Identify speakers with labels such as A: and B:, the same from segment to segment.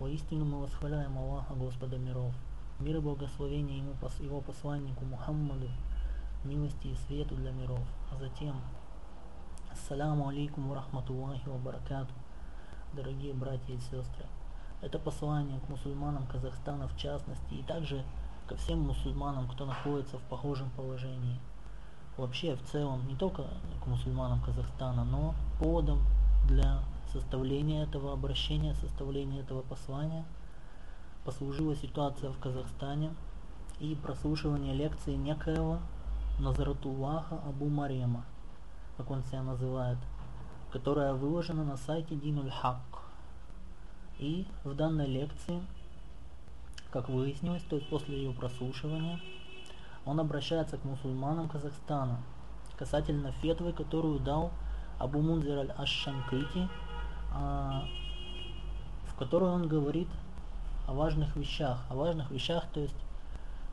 A: Воистину мы восхваляем Аллаха, Господа миров. Мир и благословение ему, его посланнику Мухаммаду, милости и свету для миров. А затем, Ассаляму алейкум ва рахматуллахи ва баракату, дорогие братья и сестры. Это послание к мусульманам Казахстана в частности, и также ко всем мусульманам, кто находится в похожем положении. Вообще, в целом, не только к мусульманам Казахстана, но поводом для составления этого обращения, составления этого послания послужила ситуация в Казахстане и прослушивание лекции некоего Назаратуллаха Абу Марема, как он себя называет, которая выложена на сайте Динуль Хак. И в данной лекции, как выяснилось, то есть после ее прослушивания, он обращается к мусульманам Казахстана касательно фетвы, которую дал Абу Мунзир аль-Аш-Шанкити, а, в которой он говорит о важных вещах, о важных вещах, то есть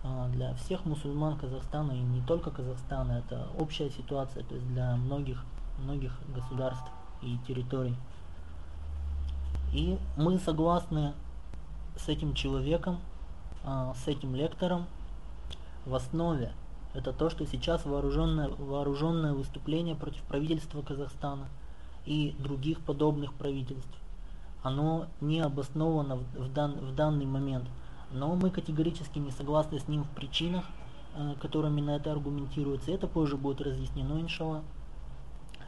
A: а, для всех мусульман Казахстана и не только Казахстана, это общая ситуация, то есть для многих, многих государств и территорий. И мы согласны с этим человеком, а, с этим лектором в основе. Это то, что сейчас вооруженное, вооруженное выступление против правительства Казахстана и других подобных правительств. Оно не обосновано в, в, дан, в данный момент. Но мы категорически не согласны с ним в причинах, э, которыми на это аргументируется. Это позже будет разъяснено, иншалла.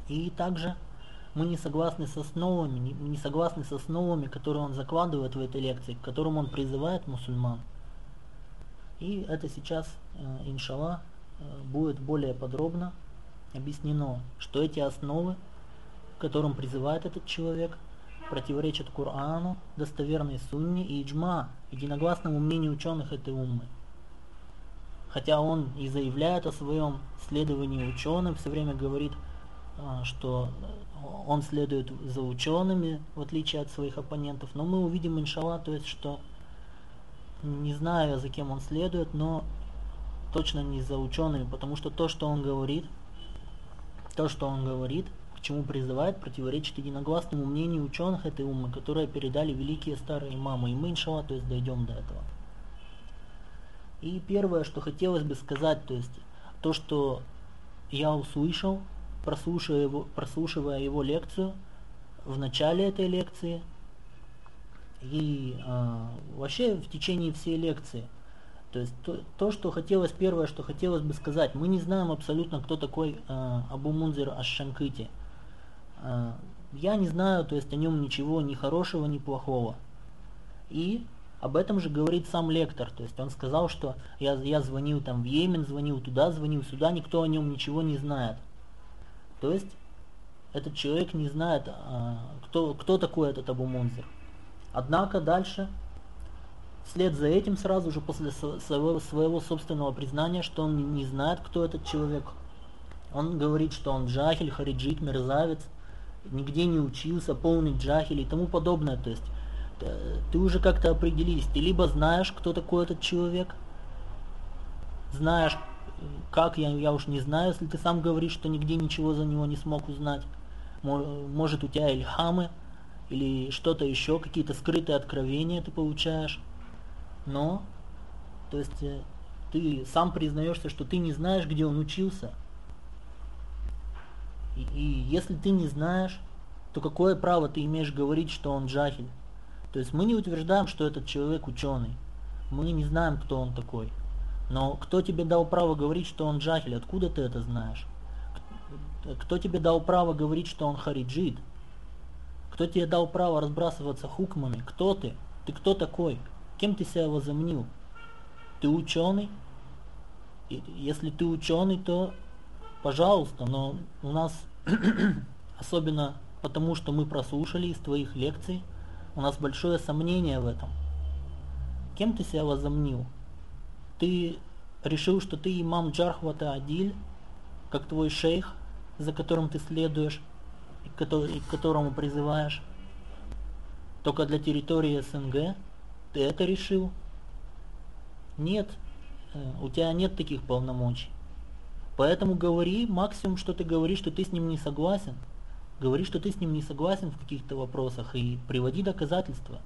A: И также мы не согласны с основами, не, не согласны с основами, которые он закладывает в этой лекции, к которым он призывает мусульман. И это сейчас, э, иншалла, э, будет более подробно объяснено, что эти основы, которым призывает этот человек, противоречат Корану, достоверной сунне и иджма, единогласному мнению ученых этой уммы. Хотя он и заявляет о своем следовании ученым, все время говорит, а, что он следует за учеными, в отличие от своих оппонентов. Но мы увидим, иншалла, то есть, что не знаю, за кем он следует, но точно не за учеными, потому что то, что он говорит, то, что он говорит, к чему призывает, противоречит единогласному мнению ученых этой уммы, которые передали великие старые имамы. И иншалла, то есть дойдем до этого. И первое, что хотелось бы сказать, то есть то, что я услышал, прослушивая его, прослушивая его лекцию, в начале этой лекции и э, вообще в течение всей лекции. То есть то, то, что хотелось, первое, что хотелось бы сказать, мы не знаем абсолютно, кто такой э, Абу Мунзир Аш-Шанкити. Э, я не знаю, то есть о нем ничего ни хорошего, ни плохого. И об этом же говорит сам лектор. То есть он сказал, что я, я звонил там в Йемен, звонил туда, звонил сюда, никто о нем ничего не знает. То есть этот человек не знает, а, кто, кто такой этот Абу Мунзир. Однако дальше, вслед за этим, сразу же после своего, своего собственного признания, что он не знает, кто этот человек, он говорит, что он джахиль, хариджит, мерзавец, нигде не учился, полный джахиль и тому подобное. То есть э, ты уже как-то определись, ты либо знаешь, кто такой этот человек, знаешь, как, я, я уж не знаю, если ты сам говоришь, что нигде ничего за него не смог узнать. Может у тебя ильхамы или что-то еще, какие-то скрытые откровения ты получаешь. Но, то есть, э, ты сам признаешься, что ты не знаешь, где он учился. И, если ты не знаешь, то какое право ты имеешь говорить, что он джахиль? То есть мы не утверждаем, что этот человек ученый. Мы не знаем, кто он такой. Но кто тебе дал право говорить, что он джахиль? Откуда ты это знаешь? Кто тебе дал право говорить, что он хариджит? Кто тебе дал право разбрасываться хукмами? Кто ты? Ты кто такой? Кем ты себя возомнил? Ты ученый? И если ты ученый, то пожалуйста, но у нас, особенно потому, что мы прослушали из твоих лекций, у нас большое сомнение в этом. Кем ты себя возомнил? ты решил, что ты имам Джархвата Адиль, как твой шейх, за которым ты следуешь и к которому призываешь, только для территории СНГ, ты это решил? Нет, э, у тебя нет таких полномочий. Поэтому говори максимум, что ты говоришь, что ты с ним не согласен. Говори, что ты с ним не согласен в каких-то вопросах и приводи доказательства.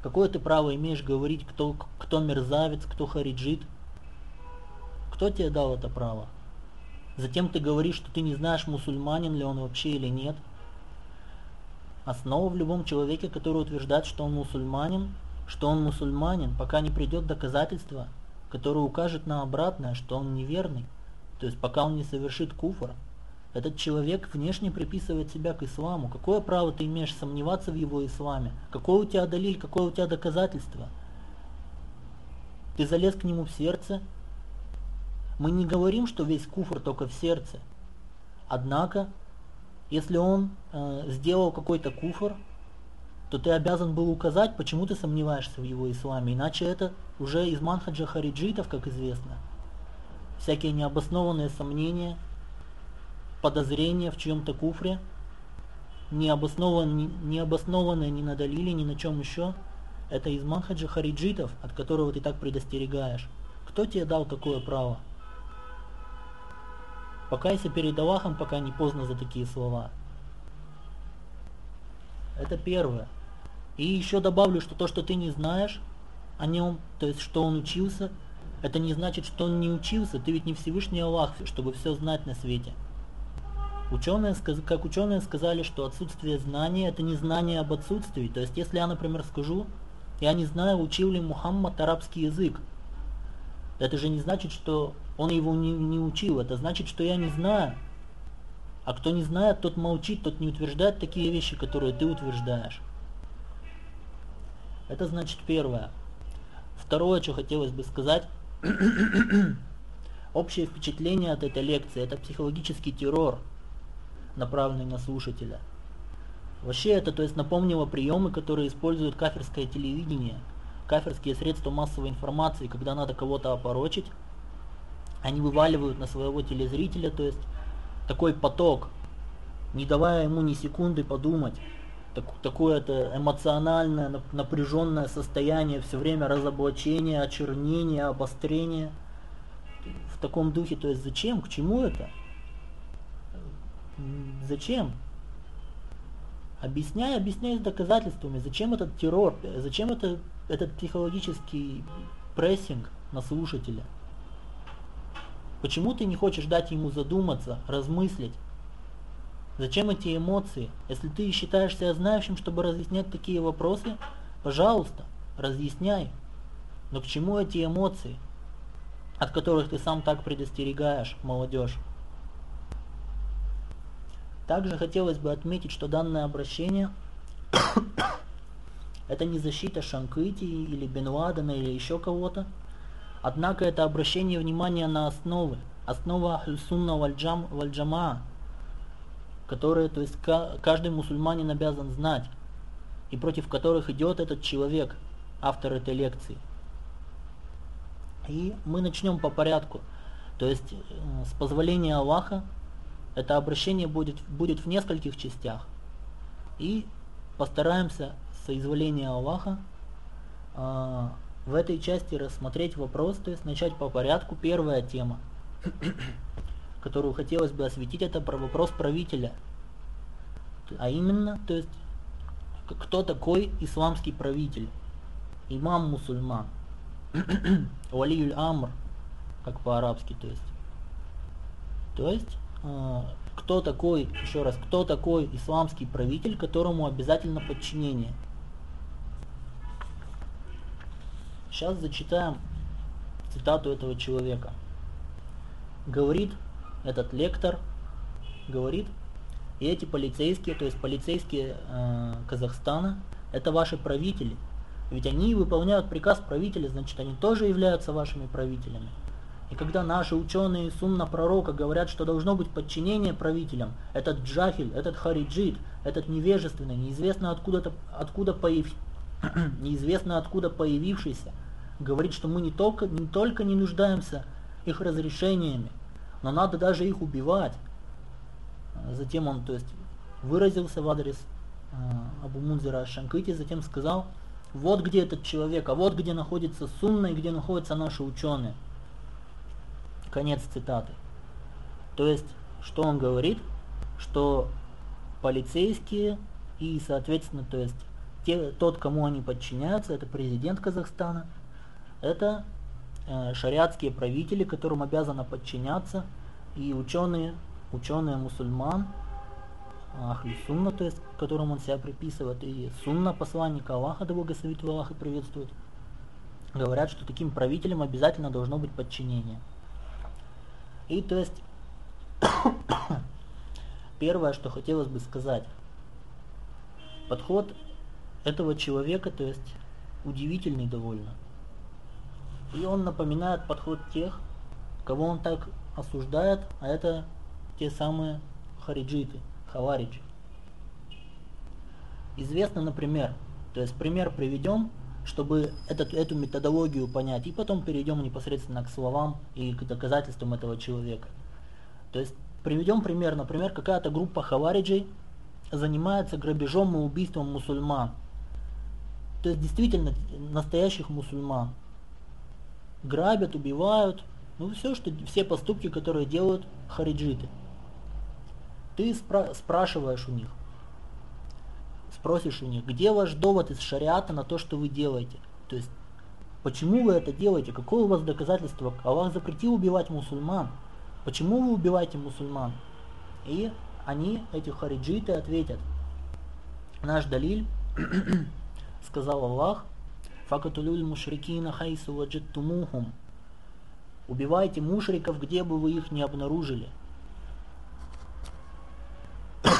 A: Какое ты право имеешь говорить, кто, кто мерзавец, кто хариджит? Кто тебе дал это право? Затем ты говоришь, что ты не знаешь, мусульманин ли он вообще или нет. Основа в любом человеке, который утверждает, что он мусульманин, что он мусульманин, пока не придет доказательство, которое укажет на обратное, что он неверный, то есть пока он не совершит куфр, этот человек внешне приписывает себя к исламу. Какое право ты имеешь сомневаться в его исламе? Какое у тебя далиль, какое у тебя доказательство? Ты залез к нему в сердце. Мы не говорим, что весь куфр только в сердце. Однако, если он э, сделал какой-то куфр, то ты обязан был указать, почему ты сомневаешься в его исламе. Иначе это уже из манхаджа хариджитов, как известно. Всякие необоснованные сомнения – подозрение в чьем-то куфре, не обоснованное, не обоснованное ни на далиле, ни на чем еще, это из манхаджа хариджитов, от которого ты так предостерегаешь. Кто тебе дал такое право? Покайся перед Аллахом, пока не поздно за такие слова. Это первое. И еще добавлю, что то, что ты не знаешь о нем, то есть что он учился, это не значит, что он не учился. Ты ведь не Всевышний Аллах, чтобы все знать на свете. Ученые, как ученые сказали, что отсутствие знания это не знание об отсутствии. То есть, если я, например, скажу, я не знаю, учил ли Мухаммад арабский язык, это же не значит, что он его не, не учил, это значит, что я не знаю. А кто не знает, тот молчит, тот не утверждает такие вещи, которые ты утверждаешь. Это значит первое. Второе, что хотелось бы сказать. Общее впечатление от этой лекции – это психологический террор – направленный на слушателя. Вообще это то есть напомнило приемы, которые используют кафирское телевидение, кафирские средства массовой информации, когда надо кого-то опорочить, они вываливают на своего телезрителя, то есть такой поток, не давая ему ни секунды подумать, так, такое это эмоциональное, напряженное состояние, все время разоблачения, очернения, обострения. В таком духе, то есть зачем, к чему это? Зачем? Объясняй, объясняй с доказательствами, зачем этот террор, зачем это, этот психологический прессинг на слушателя. Почему ты не хочешь дать ему задуматься, размыслить? Зачем эти эмоции? Если ты считаешь себя знающим, чтобы разъяснять такие вопросы, пожалуйста, разъясняй. Но к чему эти эмоции, от которых ты сам так предостерегаешь, молодежь? Также хотелось бы отметить, что данное обращение это не защита Шанкити или Бен Ладена или еще кого-то. Однако это обращение внимания на основы, основа Ахльсунна Вальджам, Вальджама, которые то есть, каждый мусульманин обязан знать, и против которых идет этот человек, автор этой лекции. И мы начнем по порядку. То есть, э, с позволения Аллаха, это обращение будет, будет в нескольких частях. И постараемся соизволения Аллаха э, в этой части рассмотреть вопрос, то есть начать по порядку. Первая тема, которую хотелось бы осветить, это про вопрос правителя. А именно, то есть, кто такой исламский правитель? Имам мусульман. Валиюль Амр, как по-арабски, то есть. То есть, а, кто такой, еще раз, кто такой исламский правитель, которому обязательно подчинение. Сейчас зачитаем цитату этого человека. Говорит этот лектор, говорит, и эти полицейские, то есть полицейские э, Казахстана, это ваши правители. Ведь они выполняют приказ правителя, значит они тоже являются вашими правителями. И когда наши ученые сунна пророка говорят, что должно быть подчинение правителям, этот джахиль, этот хариджит, этот невежественный, неизвестно откуда, откуда, появ... неизвестно откуда появившийся, говорит, что мы не только, не только не нуждаемся их разрешениями, но надо даже их убивать. Затем он то есть, выразился в адрес э, Абу Мунзира Шанкити, затем сказал, вот где этот человек, а вот где находится сунна и где находятся наши ученые. Конец цитаты. То есть, что он говорит? Что полицейские и, соответственно, то есть те, тот, кому они подчиняются, это президент Казахстана, это э, шариатские правители, которым обязано подчиняться, и ученые, ученые мусульман, Ахли Сунна, то есть, которым он себя приписывает, и Сунна, посланника Аллаха, да благословит Аллах и приветствует, говорят, что таким правителям обязательно должно быть подчинение. И то есть, первое, что хотелось бы сказать, подход этого человека, то есть, удивительный довольно. И он напоминает подход тех, кого он так осуждает, а это те самые хариджиты, хавариджи. Известно, например, то есть пример приведем, чтобы этот, эту методологию понять, и потом перейдем непосредственно к словам и к доказательствам этого человека. То есть приведем пример, например, какая-то группа хавариджей занимается грабежом и убийством мусульман. То есть действительно настоящих мусульман. Грабят, убивают, ну все, что, все поступки, которые делают хариджиты. Ты спра спрашиваешь у них, спросишь у них, где ваш довод из шариата на то, что вы делаете? То есть, почему вы это делаете? Какое у вас доказательство? Аллах запретил убивать мусульман. Почему вы убиваете мусульман? И они, эти хариджиты, ответят, наш далиль, сказал Аллах, факатулюль мушрикина хайсу ваджаттумухум. Убивайте мушриков, где бы вы их не обнаружили.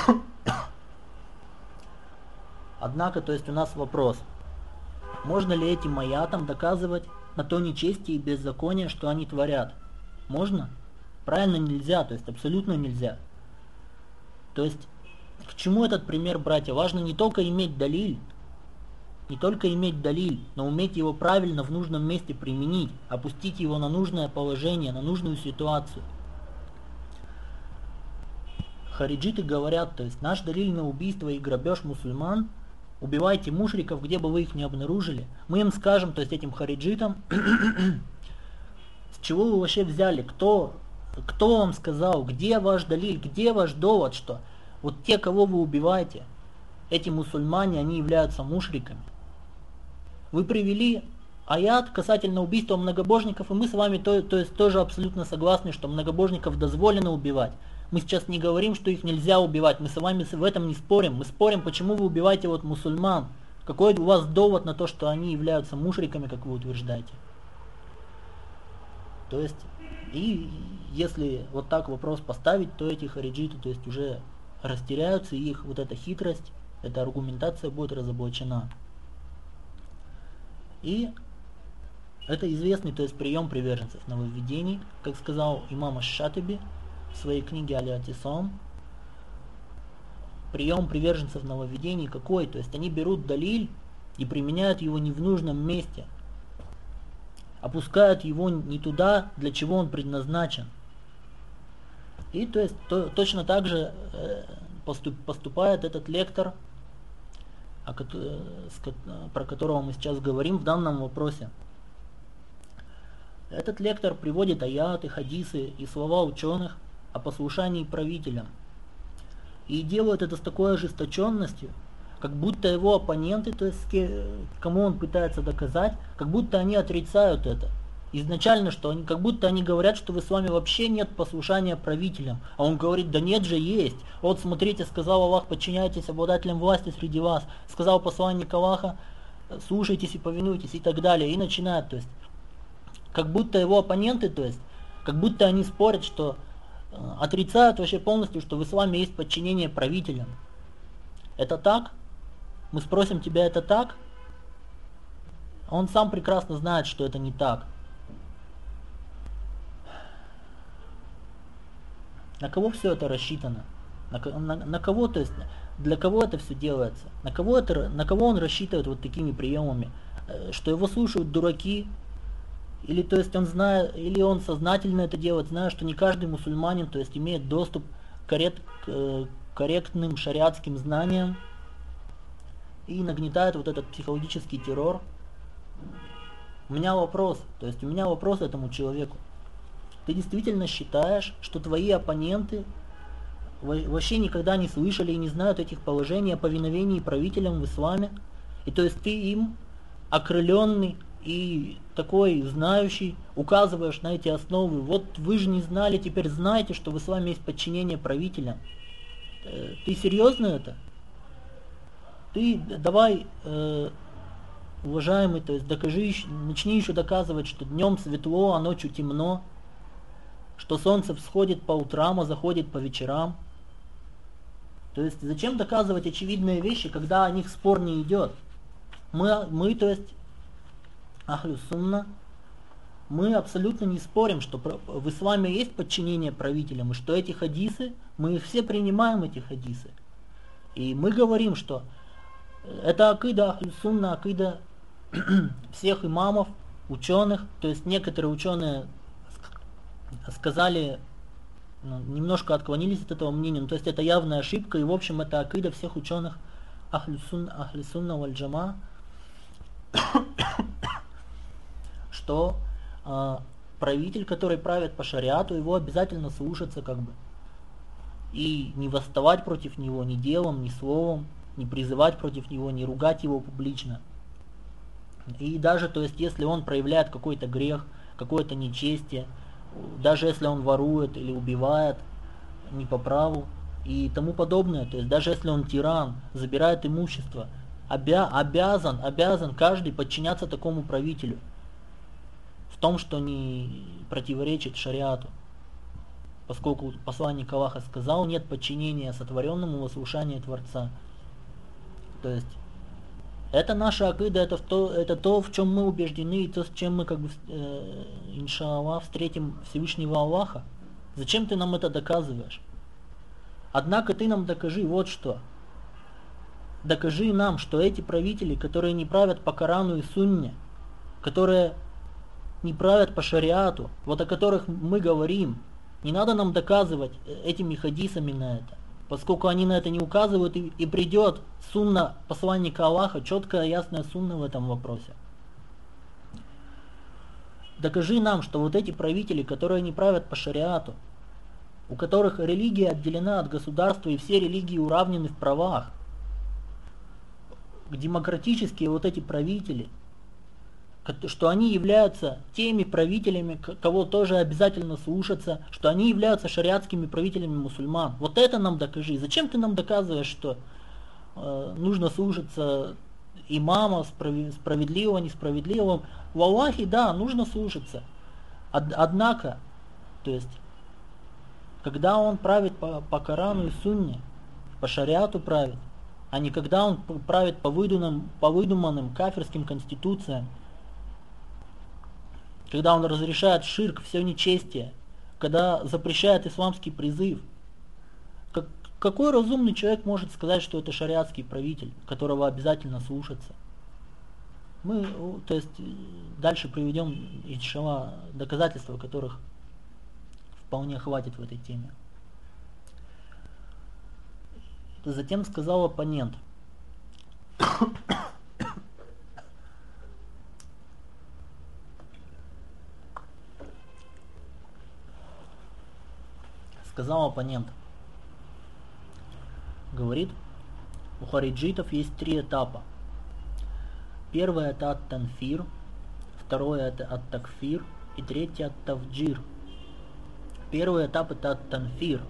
A: Однако, то есть у нас вопрос. Можно ли этим маятам доказывать на то нечестие и беззаконие, что они творят? Можно? Правильно нельзя, то есть абсолютно нельзя. То есть, к чему этот пример, братья? Важно не только иметь далиль, не только иметь далиль, но уметь его правильно в нужном месте применить, опустить его на нужное положение, на нужную ситуацию. Хариджиты говорят, то есть наш далиль на убийство и грабеж мусульман – убивайте мушриков, где бы вы их не обнаружили. Мы им скажем, то есть этим хариджитам, с чего вы вообще взяли, кто, кто вам сказал, где ваш далиль, где ваш довод, что вот те, кого вы убиваете, эти мусульмане, они являются мушриками. Вы привели аят касательно убийства многобожников, и мы с вами то, то есть тоже абсолютно согласны, что многобожников дозволено убивать. Мы сейчас не говорим, что их нельзя убивать, мы с вами в этом не спорим. Мы спорим, почему вы убиваете вот мусульман. Какой у вас довод на то, что они являются мушриками, как вы утверждаете? То есть, и если вот так вопрос поставить, то эти хариджиты, то есть уже растеряются, и их вот эта хитрость, эта аргументация будет разоблачена. И это известный, то есть прием приверженцев нововведений, как сказал имам Аш-Шатаби, в своей книге Алиатисам прием приверженцев нововведений какой? То есть они берут далиль и применяют его не в нужном месте, опускают его не туда, для чего он предназначен. И то есть то, точно так же э, поступ, поступает этот лектор, о, э, про которого мы сейчас говорим в данном вопросе. Этот лектор приводит аяты, хадисы и слова ученых – о послушании правителям. И делают это с такой ожесточенностью, как будто его оппоненты, то есть кому он пытается доказать, как будто они отрицают это. Изначально, что они, как будто они говорят, что вы с вами вообще нет послушания правителям. А он говорит, да нет же, есть. Вот смотрите, сказал Аллах, подчиняйтесь обладателям власти среди вас. Сказал посланник Аллаха, слушайтесь и повинуйтесь и так далее. И начинает, то есть, как будто его оппоненты, то есть, как будто они спорят, что Э, отрицают вообще полностью, что в исламе есть подчинение правителям. Это так? Мы спросим тебя, это так? Он сам прекрасно знает, что это не так. На кого все это рассчитано? На, на, на кого, то есть, для кого это все делается? На кого, это, на кого он рассчитывает вот такими приемами? Э, что его слушают дураки, или то есть он знает, или он сознательно это делает, зная, что не каждый мусульманин, то есть имеет доступ к коррект, э, корректным шариатским знаниям и нагнетает вот этот психологический террор. У меня вопрос, то есть у меня вопрос этому человеку. Ты действительно считаешь, что твои оппоненты вообще никогда не слышали и не знают этих положений о повиновении правителям в исламе? И то есть ты им окрыленный и такой знающий, указываешь на эти основы. Вот вы же не знали, теперь знаете, что вы с вами есть подчинение правителя. Э, ты серьезно это? Ты давай, э, уважаемый, то есть докажи, начни еще доказывать, что днем светло, а ночью темно, что солнце всходит по утрам, а заходит по вечерам. То есть зачем доказывать очевидные вещи, когда о них спор не идет? Мы, мы то есть, Ахлю Сунна, мы абсолютно не спорим, что в исламе есть подчинение правителям, и что эти хадисы, мы все принимаем, эти хадисы. И мы говорим, что это акида Ахлю Сунна, акида всех имамов, ученых, то есть некоторые ученые сказали, ну, немножко отклонились от этого мнения, ну, то есть это явная ошибка, и в общем это акида всех ученых Ахлисунна Ахлисунна Вальджама, что э, правитель, который правит по шариату, его обязательно слушаться как бы. И не восставать против него ни делом, ни словом, не призывать против него, не ругать его публично. И даже, то есть, если он проявляет какой-то грех, какое-то нечестие, даже если он ворует или убивает не по праву и тому подобное, то есть даже если он тиран, забирает имущество, обя обязан, обязан каждый подчиняться такому правителю том, что не противоречит шариату. Поскольку посланник Аллаха сказал, нет подчинения сотворенному во слушании Творца. То есть это наша акида, это то, это то, в чем мы убеждены, и то, с чем мы, как бы, э, иншаллах, встретим Всевышнего Аллаха. Зачем ты нам это доказываешь? Однако ты нам докажи вот что. Докажи нам, что эти правители, которые не правят по Корану и Сунне, которые не правят по шариату, вот о которых мы говорим, не надо нам доказывать э, этими хадисами на это поскольку они на это не указывают, и, и придет сунна посланника Аллаха, четкая, ясная сунна в этом вопросе. Докажи нам, что вот эти правители, которые не правят по шариату, у которых религия отделена от государства и все религии уравнены в правах, демократические вот эти правители – что они являются теми правителями, кого тоже обязательно слушаться, что они являются шариатскими правителями мусульман. Вот это нам докажи. Зачем ты нам доказываешь, что э, нужно слушаться имама справедливого, несправедливого? В Аллахе, да, нужно слушаться. Од, однако, то есть, когда он правит по, по Корану и Сунне, по шариату правит, а не когда он правит по выдуманным, по выдуманным кафирским конституциям, когда он разрешает ширк, все нечестие, когда запрещает исламский призыв. Как, какой разумный человек может сказать, что это шариатский правитель, которого обязательно слушаться? Мы, то есть, дальше приведем, иншалла, доказательства, которых вполне хватит в этой теме. Затем сказал оппонент – сказал оппонент. Говорит, у хариджитов есть три этапа. Первый это ат-танфир, второй это ат-такфир и третий ат-тавджир. Первый этап это ат-танфир.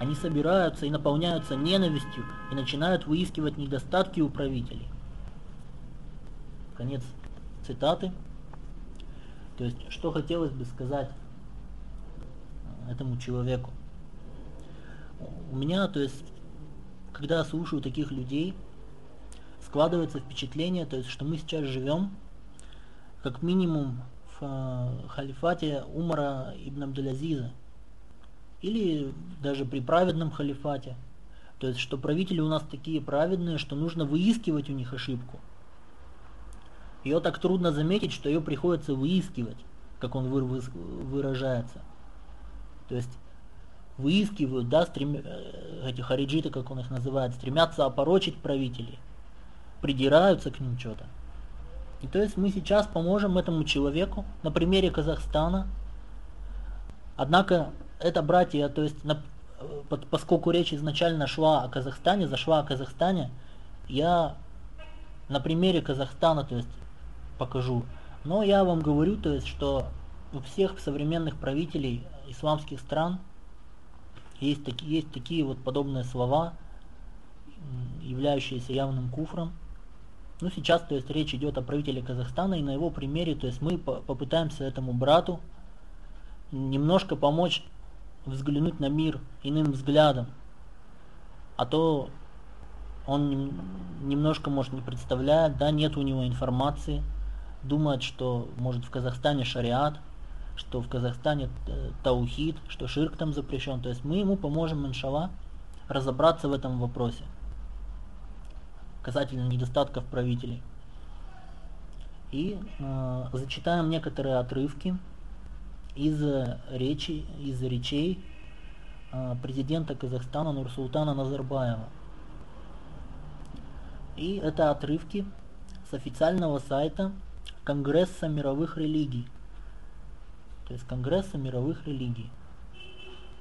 A: Они собираются и наполняются ненавистью и начинают выискивать недостатки у правителей. Конец цитаты. То есть, что хотелось бы сказать этому человеку у меня, то есть, когда слушаю таких людей, складывается впечатление, то есть, что мы сейчас живем, как минимум, в э, халифате Умара ибн Абдулязиза, или даже при праведном халифате. То есть, что правители у нас такие праведные, что нужно выискивать у них ошибку. Ее так трудно заметить, что ее приходится выискивать, как он выражается. То есть выискивают, да, стрем... Э, эти хариджиты, как он их называет, стремятся опорочить правителей, придираются к ним что-то. И то есть мы сейчас поможем этому человеку на примере Казахстана. Однако это братья, то есть на, поскольку речь изначально шла о Казахстане, зашла о Казахстане, я на примере Казахстана, то есть покажу. Но я вам говорю, то есть, что у всех современных правителей исламских стран есть, таки, есть такие вот подобные слова, являющиеся явным куфром. Ну, сейчас, то есть, речь идет о правителе Казахстана, и на его примере, то есть, мы попытаемся этому брату немножко помочь взглянуть на мир иным взглядом. А то он немножко, может, не представляет, да, нет у него информации, думает, что, может, в Казахстане шариат, что в Казахстане э, таухид, что ширк там запрещен. То есть мы ему поможем, иншалла, разобраться в этом вопросе касательно недостатков правителей. И э, зачитаем некоторые отрывки из речи, из речей э, президента Казахстана Нурсултана Назарбаева. И это отрывки с официального сайта Конгресса мировых религий. То есть Конгресса мировых религий.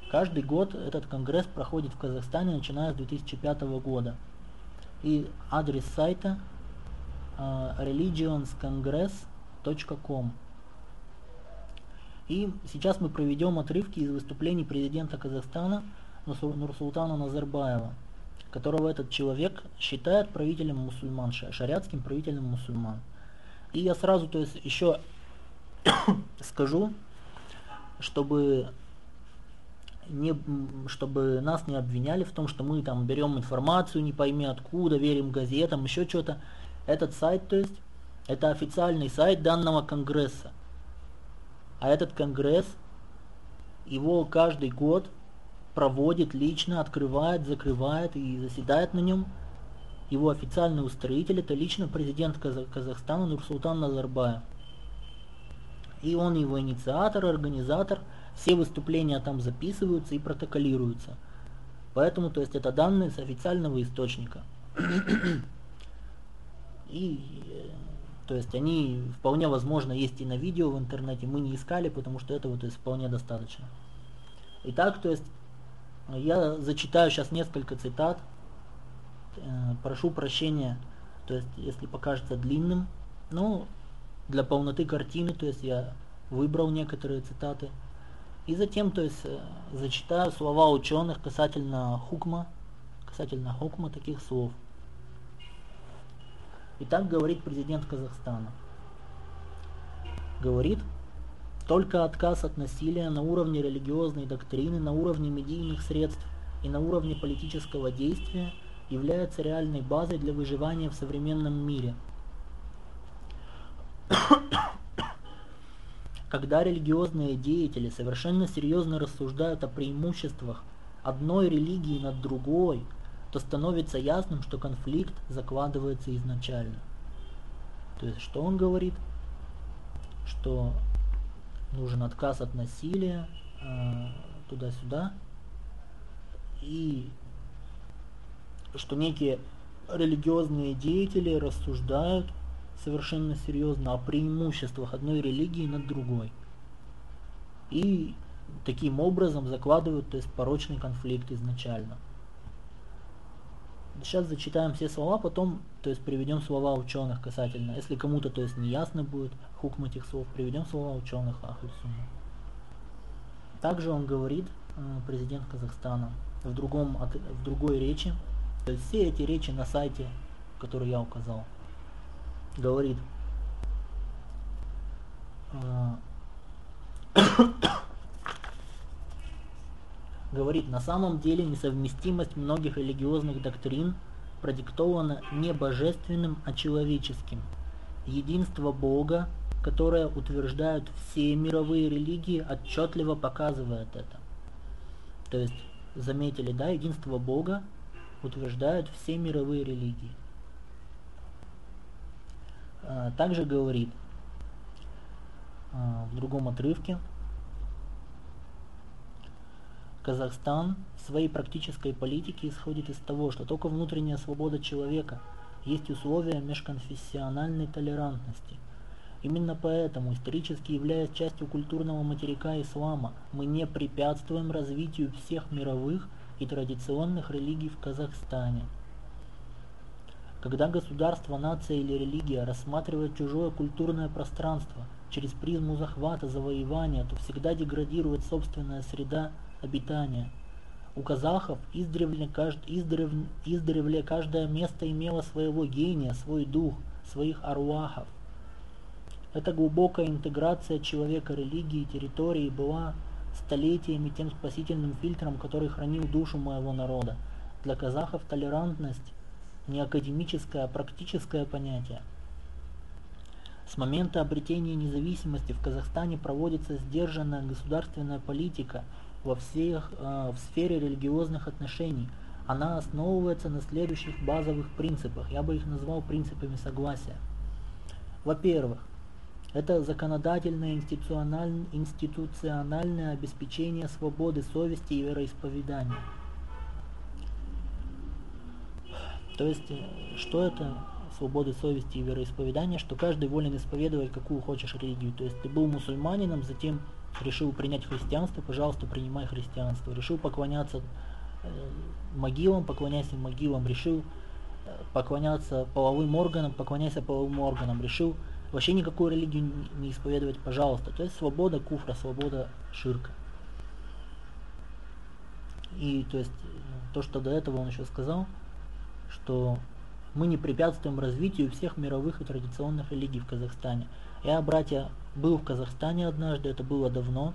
A: Каждый год этот конгресс проходит в Казахстане, начиная с 2005 года. И адрес сайта uh, religionscongress.com И сейчас мы проведем отрывки из выступлений президента Казахстана Нурсултана Назарбаева, которого этот человек считает правителем мусульман, шариатским правителем мусульман. И я сразу, то есть, еще скажу, чтобы не, чтобы нас не обвиняли в том, что мы там берем информацию, не пойми откуда, верим газетам, еще что-то. Этот сайт, то есть, это официальный сайт данного конгресса. А этот конгресс, его каждый год проводит лично, открывает, закрывает и заседает на нем. Его официальный устроитель это лично президент Казахстана Нурсултан Назарбаев. И он его инициатор, организатор – все выступления там записываются и протоколируются. Поэтому, то есть, это данные с официального источника. И, то есть, они вполне возможно есть и на видео в интернете. Мы не искали, потому что этого, то есть, вполне достаточно. Итак, то есть, я зачитаю сейчас несколько цитат. Э, прошу прощения, то есть, если покажется длинным. Но для полноты картины, то есть, я выбрал некоторые цитаты. И затем, то есть, э, зачитаю слова ученых касательно хукма, касательно хукма таких слов. Итак, говорит президент Казахстана. Говорит, только отказ от насилия на уровне религиозной доктрины, на уровне медийных средств и на уровне политического действия является реальной базой для выживания в современном мире – Когда религиозные деятели совершенно серьезно рассуждают о преимуществах одной религии над другой, то становится ясным, что конфликт закладывается изначально. То есть, что он говорит? Что нужен отказ от насилия э, туда-сюда, и что некие религиозные деятели рассуждают совершенно серьезно о преимуществах одной религии над другой. И таким образом закладывают то есть, порочный конфликт изначально. Сейчас зачитаем все слова, потом то есть, приведем слова ученых касательно. Если кому-то то есть, не ясно будет хукм этих слов, приведем слова ученых Ахльсуна. Также он говорит, э, президент Казахстана, в, другом, в другой речи, то есть все эти речи на сайте, который я указал – говорит, а, говорит, на самом деле несовместимость многих религиозных доктрин продиктована не божественным, а человеческим. Единство Бога, которое утверждают все мировые религии, отчетливо показывает это. То есть, заметили, да, единство Бога утверждают все мировые религии. А, также говорит а, в другом отрывке, Казахстан в своей практической политике исходит из того, что только внутренняя свобода человека есть условия межконфессиональной толерантности. Именно поэтому, исторически являясь частью культурного материка ислама, мы не препятствуем развитию всех мировых и традиционных религий в Казахстане – Когда государство, нация или религия рассматривает чужое культурное пространство через призму захвата, завоевания, то всегда деградирует собственная среда обитания. У казахов издревле, кажд, издрев, издревле каждое место имело своего гения, свой дух, своих аруахов. Эта глубокая интеграция человека, религии и территории была столетиями тем спасительным фильтром, который хранил душу моего народа. Для казахов толерантность не академическое, а практическое понятие. С момента обретения независимости в Казахстане проводится сдержанная государственная политика во всех, э, в сфере религиозных отношений. Она основывается на следующих базовых принципах. Я бы их назвал принципами согласия. Во-первых, это законодательное институциональное, институциональное обеспечение свободы совести и вероисповедания. То есть, э, что это свободы совести и вероисповедания, что каждый волен исповедовать какую хочешь религию. То есть ты был мусульманином, затем решил принять христианство, пожалуйста, принимай христианство. Решил поклоняться э, могилам, поклоняйся могилам. Решил э, поклоняться половым органам, поклоняйся половым органам. Решил вообще никакую религию не исповедовать, пожалуйста. То есть свобода куфра, свобода ширка. И то есть то, что до этого он еще сказал, что мы не препятствуем развитию всех мировых и традиционных религий в Казахстане. Я, братья, был в Казахстане однажды, это было давно,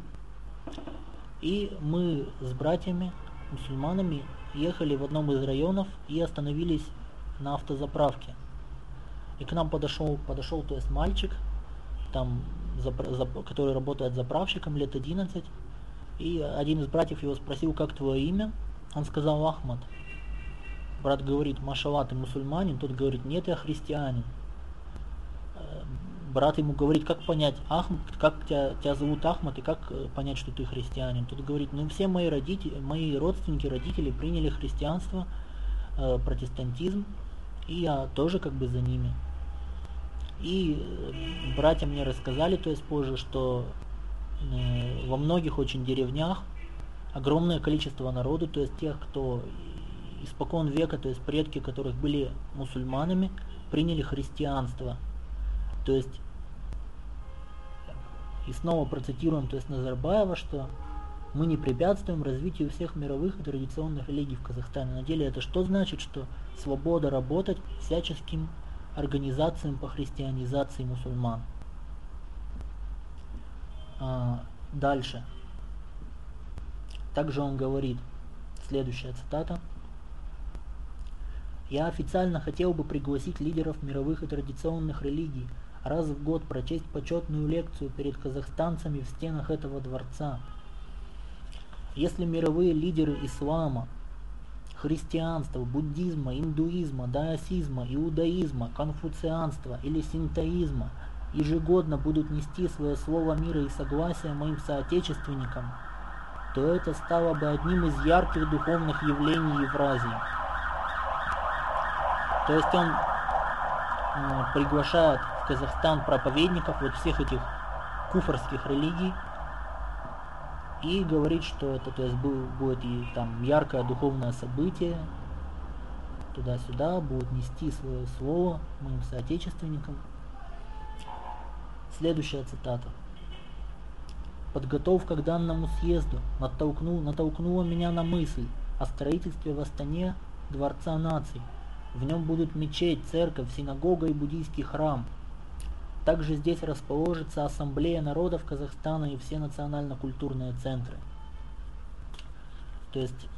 A: и мы с братьями, мусульманами, ехали в одном из районов и остановились на автозаправке. И к нам подошел, подошел то есть мальчик, там, который работает заправщиком лет 11, и один из братьев его спросил, как твое имя? Он сказал Ахмад. Брат говорит, Машалла, ты мусульманин? Тот говорит, нет, я христианин. Э, брат ему говорит, как понять, Ахмад, как тебя, тебя зовут Ахмад, и как э, понять, что ты христианин? Тот говорит, ну все мои родители, мои родственники, родители приняли христианство, э, протестантизм, и я тоже как бы за ними. И братья мне рассказали, то есть позже, что во многих очень деревнях огромное количество народу, то есть тех, кто испокон века, то есть предки, которых были мусульманами, приняли христианство. То есть, и снова процитируем, то есть Назарбаева, что мы не препятствуем развитию всех мировых и традиционных религий в Казахстане. На деле это что значит? Что свобода работать всяческим организациям по христианизации мусульман. А, дальше. Также он говорит, следующая цитата. Я официально хотел бы пригласить лидеров мировых и традиционных религий раз в год прочесть почетную лекцию перед казахстанцами в стенах этого дворца. Если мировые лидеры ислама, христианства, буддизма, индуизма, даосизма, иудаизма, конфуцианства или синтоизма ежегодно будут нести свое слово мира и согласия моим соотечественникам, то это стало бы одним из ярких духовных явлений Евразии. То есть он э, приглашает в Казахстан проповедников вот всех этих куфорских религий и говорит, что это то есть будет и там яркое духовное событие, туда-сюда, будут нести свое слово моим соотечественникам. Следующая цитата. Подготовка к данному съезду натолкнул, натолкнула меня на мысль о строительстве в Астане Дворца наций, в нем будут мечеть, церковь, синагога и буддийский храм. Также здесь расположится Ассамблея народов Казахстана и все национально-культурные центры. То есть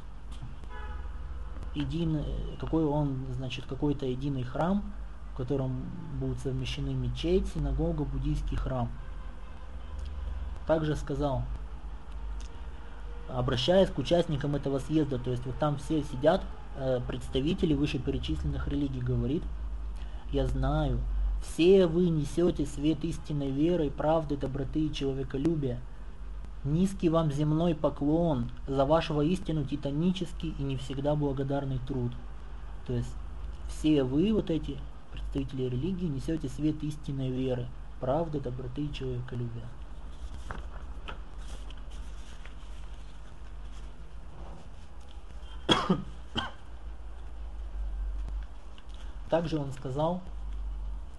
A: единый, какой он, значит, какой-то единый храм, в котором будут совмещены мечеть, синагога, буддийский храм. Также сказал, обращаясь к участникам этого съезда, то есть вот там все сидят, Э, представители вышеперечисленных религий говорит, я знаю, все вы несете свет истинной веры, правды, доброты и человеколюбия. Низкий вам земной поклон за вашего истину титанический и не всегда благодарный труд. То есть все вы, вот эти представители религии, несете свет истинной веры, правды, доброты и человеколюбия. Также он сказал,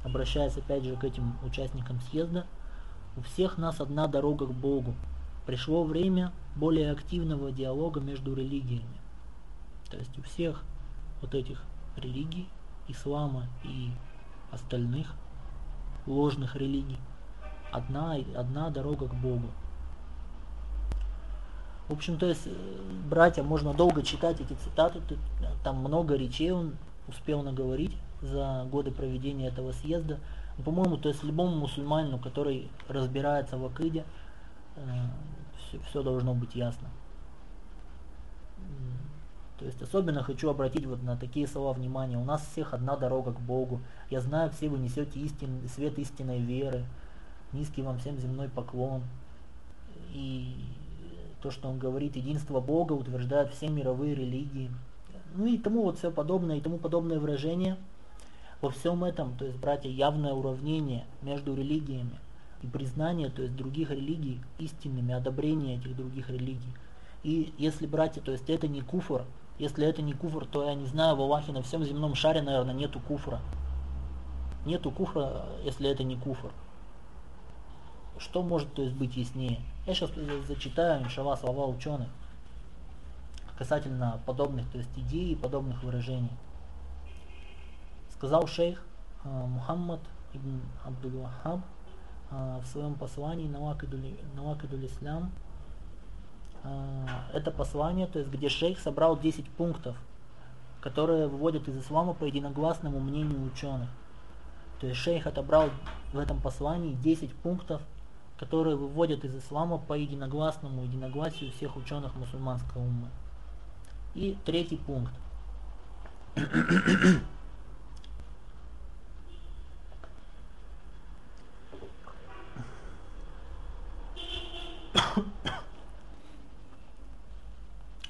A: обращаясь опять же к этим участникам съезда, у всех нас одна дорога к Богу. Пришло время более активного диалога между религиями. То есть у всех вот этих религий, ислама и остальных ложных религий, одна, одна дорога к Богу. В общем, то есть, э, братья, можно долго читать эти цитаты, там много речей он успел наговорить за годы проведения этого съезда. По-моему, то есть любому мусульманину, который разбирается в Акиде, все, э, все должно быть ясно. То есть особенно хочу обратить вот на такие слова внимания. У нас всех одна дорога к Богу. Я знаю, все вы несете истин, свет истинной веры. Низкий вам всем земной поклон. И то, что он говорит, единство Бога утверждает все мировые религии. Ну и тому вот все подобное, и тому подобное выражение. Во всем этом, то есть, братья, явное уравнение между религиями и признание, то есть, других религий истинными, одобрение этих других религий. И если, братья, то есть, это не куфр, если это не куфр, то я не знаю, в Аллахе на всем земном шаре, наверное, нету куфра. Нету куфра, если это не куфр. Что может то есть, быть яснее? Я сейчас зачитаю, иншалла, слова ученых касательно подобных то есть, идей и подобных выражений. Сказал шейх э, Мухаммад ибн Абдул Вахаб э, в своем послании Навакидуль Ислам. Э, это послание, то есть где шейх собрал 10 пунктов, которые выводят из ислама по единогласному мнению ученых. То есть шейх отобрал в этом послании 10 пунктов, которые выводят из ислама по единогласному единогласию всех ученых мусульманского ума. И третий пункт.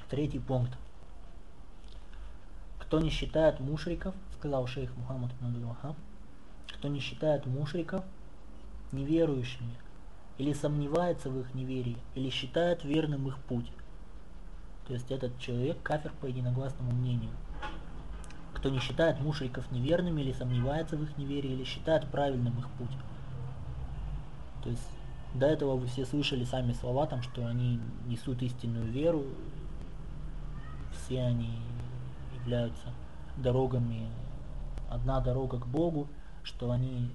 A: Третий пункт. Кто не считает мушриков, сказал шейх Мухаммад ибн кто не считает мушриков неверующими, или сомневается в их неверии, или считает верным их путь. То есть этот человек кафир по единогласному мнению. Кто не считает мушриков неверными, или сомневается в их неверии, или считает правильным их путь. То есть до этого вы все слышали сами слова, там, что они несут истинную веру, все они являются дорогами, одна дорога к Богу, что они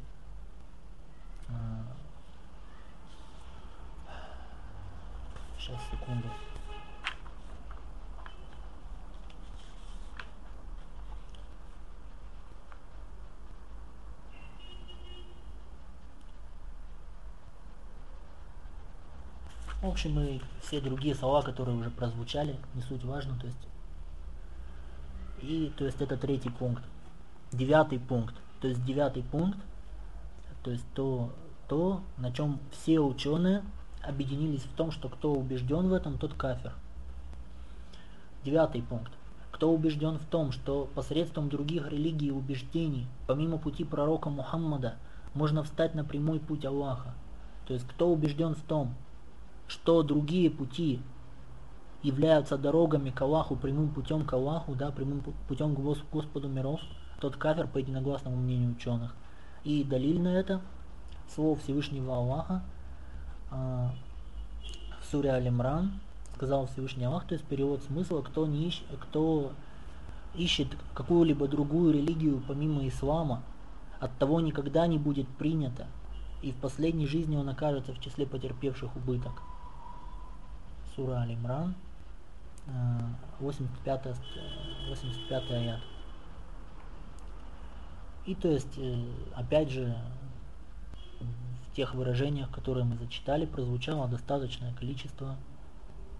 A: а, Сейчас, секунду. В общем, и все другие слова, которые уже прозвучали, не суть важно, то есть. И, то есть, это третий пункт. Девятый пункт. То есть, девятый пункт, то есть, то, то на чем все ученые объединились в том, что кто убежден в этом, тот кафир. Девятый пункт. Кто убежден в том, что посредством других религий и убеждений, помимо пути пророка Мухаммада, можно встать на прямой путь Аллаха. То есть кто убежден в том, что другие пути являются дорогами к Аллаху, прямым путем к Аллаху, да, прямым путем к Господу миров, тот кафир по единогласному мнению ученых. И далиль на это слово Всевышнего Аллаха, а, в суре Алимран сказал Всевышний Аллах, то есть перевод смысла, кто, не ищ, кто ищет какую-либо другую религию помимо ислама, от того никогда не будет принято, и в последней жизни он окажется в числе потерпевших убыток. Сура Алимран, 85, 85 аят. И то есть, э, опять же, тех выражениях, которые мы зачитали, прозвучало достаточное количество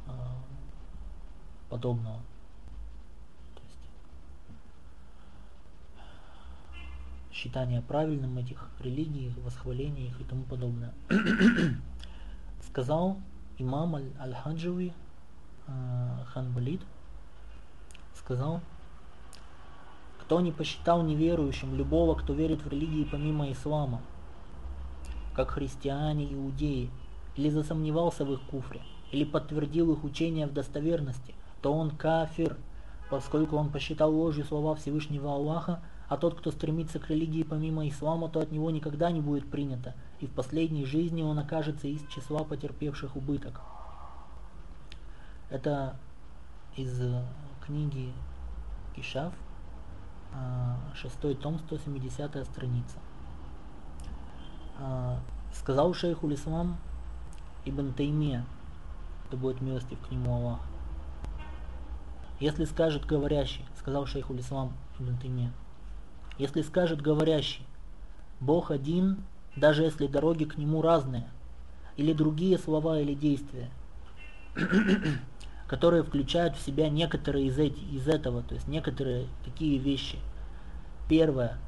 A: э, подобного. Считание правильным этих религий, восхваление их и тому подобное. Сказал имам Аль-Хаджави э, Ханбалид, сказал, кто не посчитал неверующим любого, кто верит в религии помимо ислама, как христиане иудеи, или засомневался в их куфре, или подтвердил их учение в достоверности, то он кафир, поскольку он посчитал ложью слова Всевышнего Аллаха, а тот, кто стремится к религии помимо ислама, то от него никогда не будет принято, и в последней жизни он окажется из числа потерпевших убыток. Это из э, книги Кишав, а, шестой том, 170 страница. А, сказал шейху Ислам Ибн Тайме, да будет милостив к нему Аллах. Если скажет говорящий, сказал шейху Ислам Ибн Тайме, если скажет говорящий, Бог один, даже если дороги к нему разные, или другие слова или действия, которые включают в себя некоторые из, эти, из этого, то есть некоторые такие вещи. Первое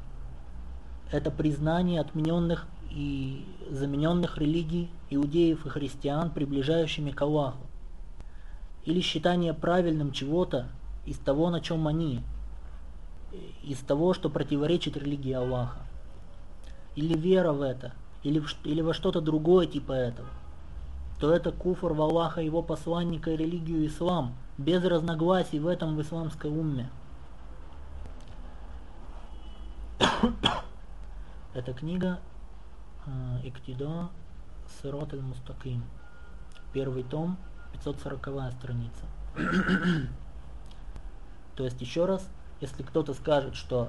A: – это признание отмененных и замененных религий иудеев и христиан, приближающими к Аллаху, или считание правильным чего-то из того, на чем они, из того, что противоречит религии Аллаха, или вера в это, или, в, или во что-то другое типа этого то это куфр в Аллаха, его посланника и религию ислам, без разногласий в этом в исламской умме. Эта книга э, Иктидо Сирот аль-Мустаким. Первый том, 540 страница. То есть еще раз, если кто-то скажет, что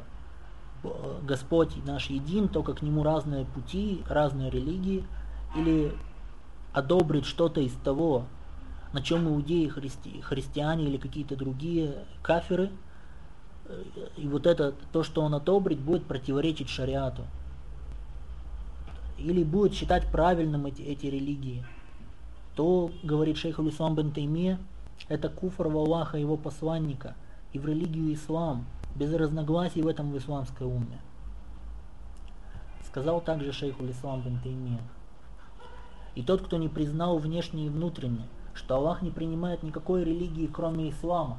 A: э, Господь наш един, только к нему разные пути, разные религии, или одобрить что-то из того, на чем иудеи, христи, христиане или какие-то другие каферы, и вот это, то, что он одобрит, будет противоречить шариату. Или будет считать правильным эти, эти религии. То, говорит шейх Алислам бен Тайме, это куфр в Аллаха его посланника и в религию ислам, без разногласий в этом в исламской уме. Сказал также шейх Алислам бен Тайме. И тот, кто не признал внешне и внутренне, что Аллах не принимает никакой религии, кроме ислама,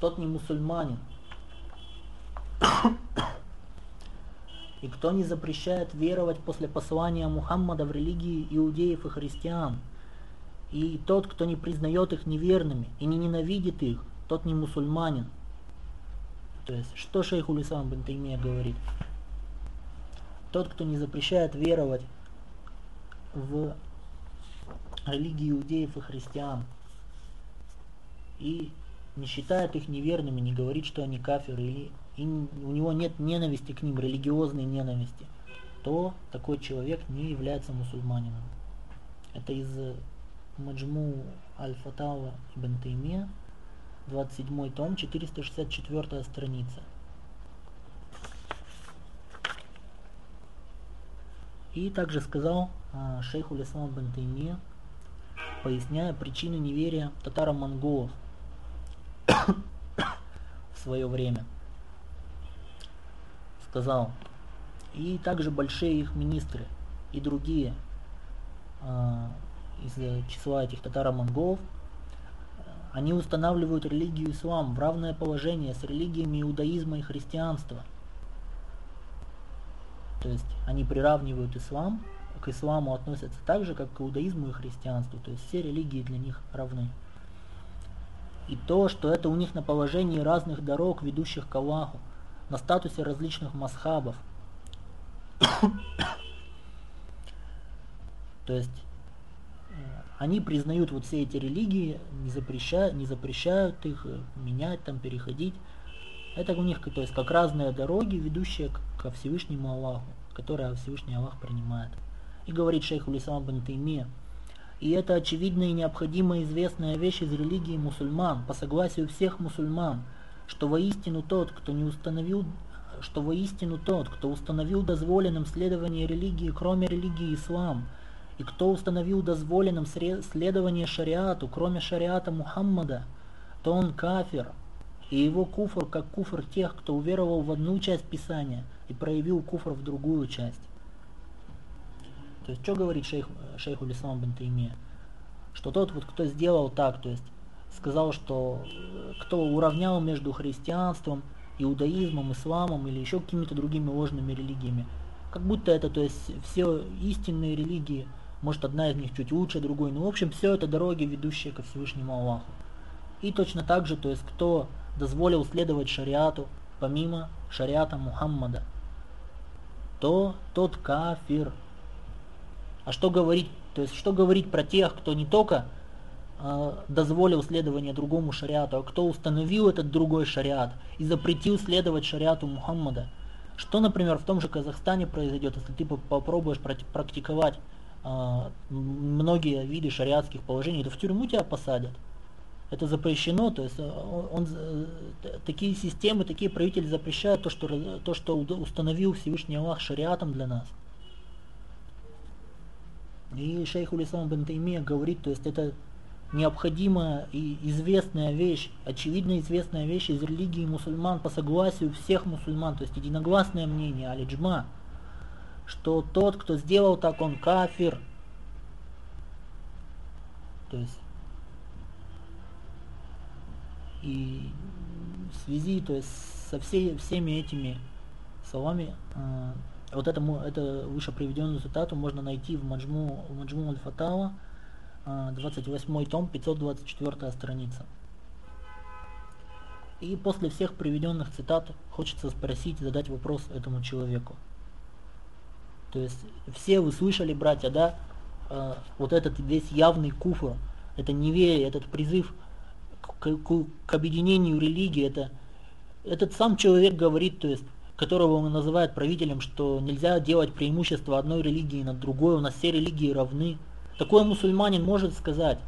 A: тот не мусульманин. И кто не запрещает веровать после послания Мухаммада в религии иудеев и христиан, и тот, кто не признает их неверными и не ненавидит их, тот не мусульманин. То есть, что шейх Улисам бен Таймия говорит? Тот, кто не запрещает веровать в религии иудеев и христиан и не считает их неверными, не говорит, что они кафиры, или и у него нет ненависти к ним, религиозной ненависти, то такой человек не является мусульманином. Это из Маджму Аль-Фатава Ибн Тайме, 27 том, 464 страница. И также сказал а, шейху Лислам Бен Тайме, поясняя причины неверия татаро-монголов в свое время. Сказал, и также большие их министры и другие э, из числа этих татаро-монголов, они устанавливают религию ислам в равное положение с религиями иудаизма и христианства. То есть они приравнивают ислам к исламу относятся так же, как к иудаизму и христианству, то есть все религии для них равны. И то, что это у них на положении разных дорог, ведущих к Аллаху, на статусе различных масхабов. то есть они признают вот все эти религии, не запрещают, не запрещают их э, менять, там, переходить. Это у них то есть, как разные дороги, ведущие ко Всевышнему Аллаху, которые Всевышний Аллах принимает. И говорит шейх Улисам бен Тайме, и это очевидная и необходимая известная вещь из религии мусульман, по согласию всех мусульман, что воистину тот, кто не установил что воистину тот, кто установил дозволенным следование религии, кроме религии ислам, и кто установил дозволенным следование шариату, кроме шариата Мухаммада, то он кафир, и его куфр как куфр тех, кто уверовал в одну часть Писания и проявил куфр в другую часть. То есть, что говорит шейх, шейху Лислам бен Тайме? Что тот, вот, кто сделал так, то есть, сказал, что э, кто уравнял между христианством, иудаизмом, исламом или еще какими-то другими ложными религиями, как будто это, то есть, все истинные религии, может, одна из них чуть лучше другой, но, в общем, все это дороги, ведущие ко Всевышнему Аллаху. И точно так же, то есть, кто дозволил следовать шариату, помимо шариата Мухаммада, то тот кафир. А что говорить, то есть что говорить про тех, кто не только э, дозволил следование другому шариату, а кто установил этот другой шариат и запретил следовать шариату Мухаммада. Что, например, в том же Казахстане произойдет, если ты попробуешь практиковать многие виды шариатских положений, то в тюрьму тебя посадят. Это запрещено, то есть он, он, такие системы, такие правители запрещают то, что, то, что установил Всевышний Аллах шариатом для нас. И шейх Улислам бен Таймия говорит, то есть это необходимая и известная вещь, очевидно известная вещь из религии мусульман по согласию всех мусульман, то есть единогласное мнение, алиджма, что тот, кто сделал так, он кафир. То есть и в связи то есть со всей, всеми этими словами э, вот этому, это выше приведенную цитату можно найти в Маджму, в Маджму Аль-Фатава, 28 том, 524 страница. И после всех приведенных цитат хочется спросить, задать вопрос этому человеку. То есть все вы слышали, братья, да, э, вот этот весь явный куфр, это неверие, этот призыв к, к, к объединению религии, это этот сам человек говорит, то есть которого он называет правителем, что нельзя делать преимущество одной религии над другой, у нас все религии равны. Такой мусульманин может сказать,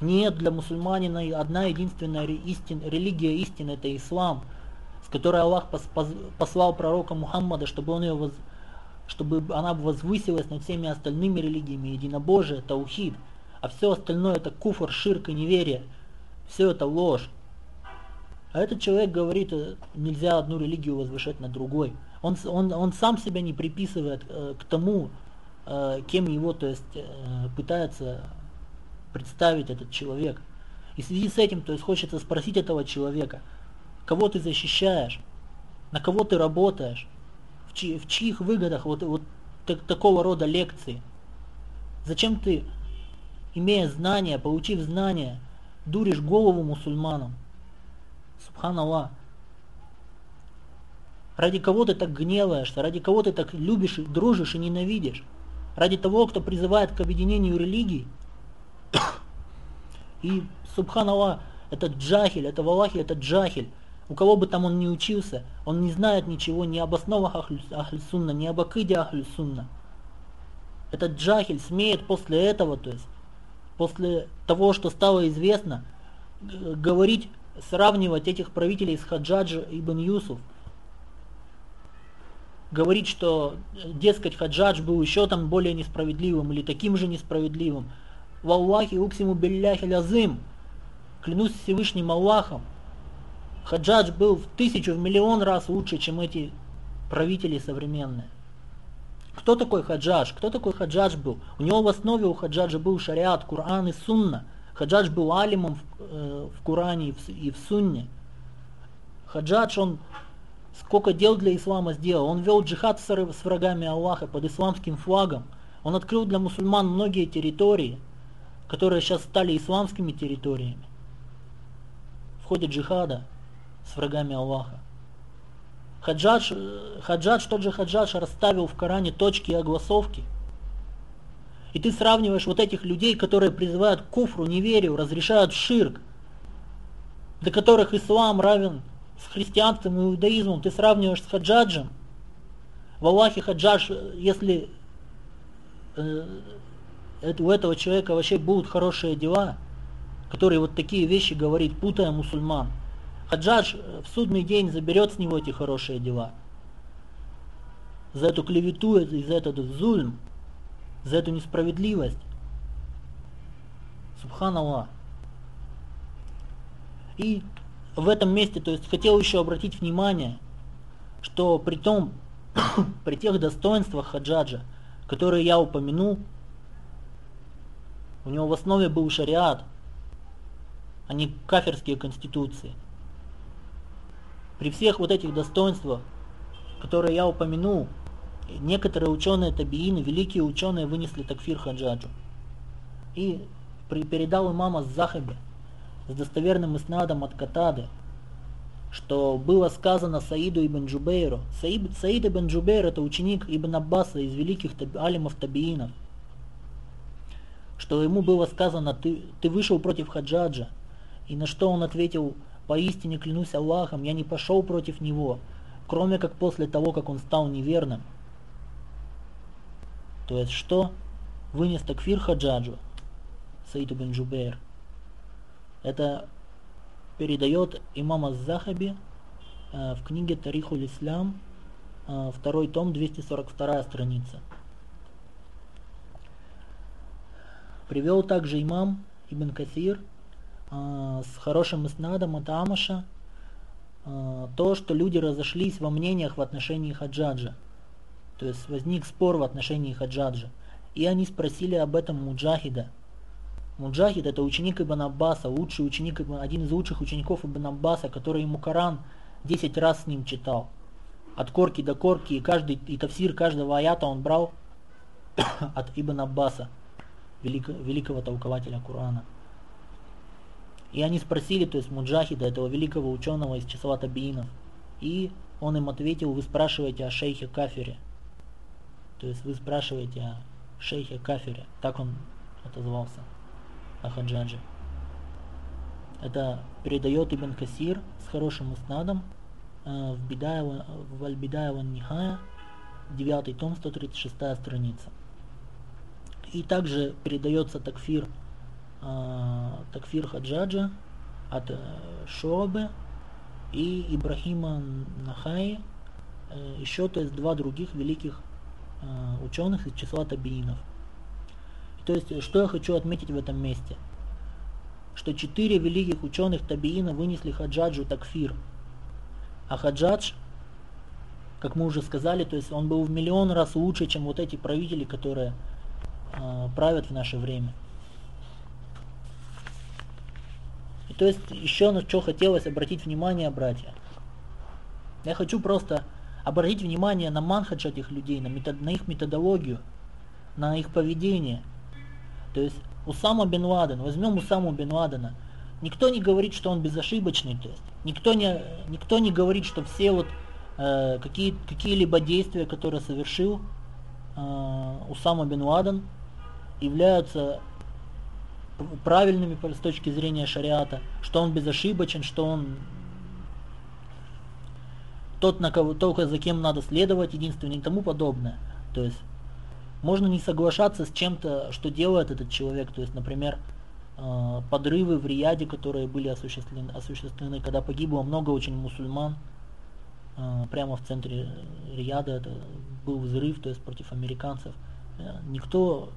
A: нет, для мусульманина одна единственная истин, религия истины это ислам, с которой Аллах послал пророка Мухаммада, чтобы, он ее воз, чтобы она возвысилась над всеми остальными религиями, единобожие, таухид, а все остальное это куфр, ширк и неверие, все это ложь. А этот человек говорит, э, нельзя одну религию возвышать на другой. Он, он, он сам себя не приписывает э, к тому, э, кем его то есть, э, пытается представить этот человек. И в связи с этим то есть, хочется спросить этого человека, кого ты защищаешь, на кого ты работаешь, в, чьи, в чьих выгодах вот, вот так, такого рода лекции. Зачем ты, имея знания, получив знания, дуришь голову мусульманам? Субханаллах. Ради кого ты так гневаешься, ради кого ты так любишь, дружишь и ненавидишь? Ради того, кто призывает к объединению религий? И, субханаллах, этот джахиль, это в Аллахе, это джахиль. У кого бы там он ни учился, он не знает ничего ни об основах Ахлюсунна, ни об акиде Ахлюсунна. Этот джахиль смеет после этого, то есть после того, что стало известно, говорить сравнивать этих правителей с Хаджаджа ибн Юсуф. Говорить, что, дескать, Хаджадж был еще там более несправедливым или таким же несправедливым. Валлахи уксиму билляхи лязым. Клянусь Всевышним Аллахом. Хаджадж был в тысячу, в миллион раз лучше, чем эти правители современные. Кто такой Хаджадж? Кто такой Хаджадж был? У него в основе у Хаджаджа был шариат, Кур'ан и Сунна – Хаджадж был алимом в, э, в Коране и в, и в Сунне. Хаджадж, он сколько дел для ислама сделал. Он вел джихад с врагами Аллаха под исламским флагом. Он открыл для мусульман многие территории, которые сейчас стали исламскими территориями. В ходе джихада с врагами Аллаха. Хаджадж, э, хаджадж, тот же хаджадж расставил в Коране точки и огласовки – и ты сравниваешь вот этих людей, которые призывают к куфру, неверию, разрешают ширк, для которых ислам равен с христианством и иудаизмом, ты сравниваешь с хаджаджем. В Аллахе хаджадж, если э, у этого человека вообще будут хорошие дела, которые вот такие вещи говорит, путая мусульман, хаджадж в судный день заберет с него эти хорошие дела. За эту клевету и за этот зульм за эту несправедливость. Субханаллах. И в этом месте, то есть хотел еще обратить внимание, что при том, при тех достоинствах хаджаджа, которые я упомянул, у него в основе был шариат, а не кафирские конституции. При всех вот этих достоинствах, которые я упомянул, некоторые ученые табиины, великие ученые, вынесли такфир хаджаджу. И передал имама Захаби с достоверным иснадом от Катады, что было сказано Саиду ибн Джубейру. Саид, Саид ибн Джубейр это ученик Ибн Аббаса из великих таб, алимов табиинов. Что ему было сказано, ты, ты вышел против Хаджаджа. И на что он ответил, поистине клянусь Аллахом, я не пошел против него, кроме как после того, как он стал неверным. То есть что? Вынес такфир Хаджаджу, Саид ибн Джубейр. Это передает имам Аз-Захаби э, в книге Тарихуль Ислам, э, второй том, 242 страница. Привел также имам Ибн Касир с хорошим иснадом от Амаша то, что люди разошлись во мнениях в отношении хаджаджа. То есть возник спор в отношении хаджаджа. И они спросили об этом Муджахида – Муджахид это ученик Ибн Аббаса, лучший ученик, один из лучших учеников Ибн Аббаса, который ему Коран 10 раз с ним читал. От корки до корки, и, каждый, и тафсир каждого аята он брал от Ибн Аббаса, великого, великого толкователя Корана. И они спросили, то есть Муджахида, этого великого ученого из числа табиинов. И он им ответил, вы спрашиваете о шейхе Кафире. То есть вы спрашиваете о шейхе Кафире. Так он отозвался о хаджадже. Это передает Ибн Касир с хорошим уснадом э, в, Бидаева, в Аль-Бидая Нихая, 9 том, 136 страница. И также передается такфир, такфир Хаджаджа от э, Шуабе и Ибрахима Нахаи, э, еще то есть два других великих э, ученых из числа табиинов. То есть, что я хочу отметить в этом месте? Что четыре великих ученых табиина вынесли Хаджаджу такфир. А Хаджадж, как мы уже сказали, то есть он был в миллион раз лучше, чем вот эти правители, которые правят в наше время. И то есть еще на что хотелось обратить внимание, братья. Я хочу просто обратить внимание на манхадж этих людей, на, метод, на их методологию, на их поведение – то есть Усама бен Ладен, возьмем Усаму бен Ладена, никто не говорит, что он безошибочный, то есть никто не, никто не говорит, что все вот э, какие, какие-либо действия, которые совершил э, Усама бен Ладен, являются правильными с точки зрения шариата, что он безошибочен, что он тот, на кого, только за кем надо следовать, единственный и тому подобное. То есть можно не соглашаться с чем-то, что делает этот человек. То есть, например, э, подрывы в Рияде, которые были осуществлены, осуществлены когда погибло много очень мусульман. Э, прямо в центре Рияда это был взрыв, то есть против американцев. Э, никто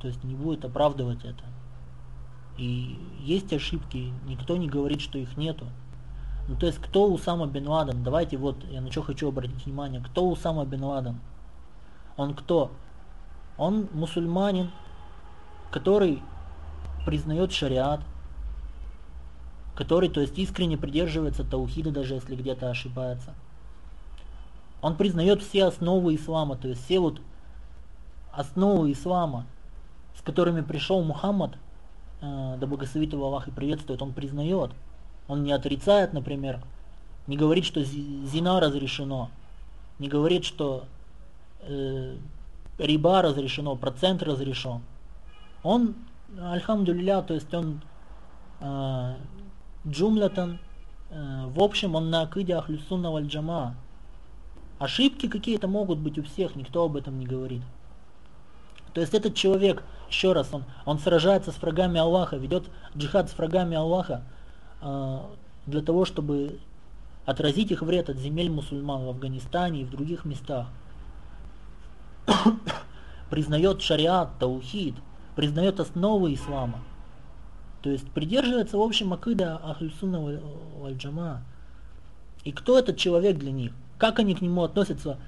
A: то есть, не будет оправдывать это. И есть ошибки, никто не говорит, что их нету. Ну то есть кто Усама бен Ладен? Давайте вот, я на что хочу обратить внимание. Кто Усама бен Ладен? Он кто? Он мусульманин, который признает шариат, который, то есть, искренне придерживается таухида, даже если где-то ошибается. Он признает все основы ислама, то есть все вот основы ислама, с которыми пришел Мухаммад, да благословит его Аллах и приветствует, он признает. Он не отрицает, например, не говорит, что зина разрешено, не говорит, что э, риба разрешено, процент разрешен. Он, альхамдулиля, то есть он э, джумлятан, э, в общем, он на акиде ахлюсунна валь джама. Ошибки какие-то могут быть у всех, никто об этом не говорит. То есть этот человек, еще раз, он, он сражается с врагами Аллаха, ведет джихад с врагами Аллаха э, для того, чтобы отразить их вред от земель мусульман в Афганистане и в других местах. признает шариат, таухид, признает основы ислама. То есть придерживается, в общем, акида Ахлюсуна валь-Джама. И кто этот человек для них? Как они к нему относятся?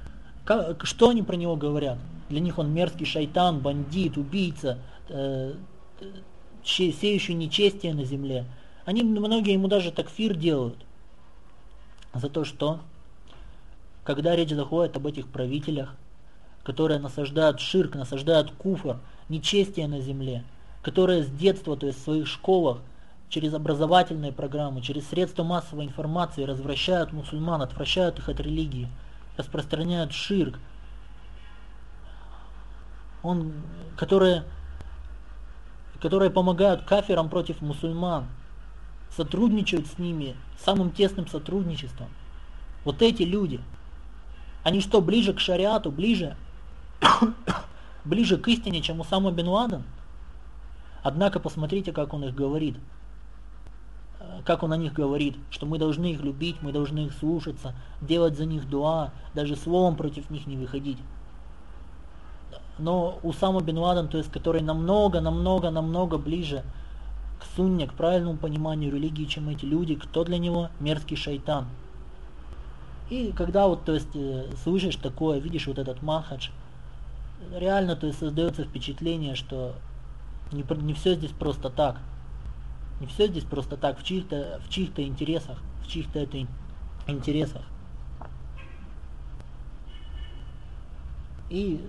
A: Как, что они про него говорят? Для них он мерзкий шайтан, бандит, убийца, э, сеющий нечестие на земле. Они, многие ему даже такфир делают. За то, что, когда речь заходит об этих правителях, которые насаждают ширк, насаждают куфр, нечестие на земле, которые с детства, то есть в своих школах, через образовательные программы, через средства массовой информации развращают мусульман, отвращают их от религии, распространяют ширк, он, которые, которые помогают кафирам против мусульман, сотрудничают с ними самым тесным сотрудничеством. Вот эти люди, они что, ближе к шариату, ближе, ближе к истине, чем Усама бен Ладен? Однако посмотрите, как он их говорит. Как он о них говорит, что мы должны их любить, мы должны их слушаться, делать за них дуа, даже словом против них не выходить. Но Усама бен Ладен, то есть который намного, намного, намного ближе к сунне, к правильному пониманию религии, чем эти люди, кто для него мерзкий шайтан. И когда вот, то есть, э, слышишь такое, видишь вот этот махадж, реально, то есть, создается впечатление, что не, не все здесь просто так. Не все здесь просто так, в чьих-то в чьих-то интересах, в чьих-то это интересах. И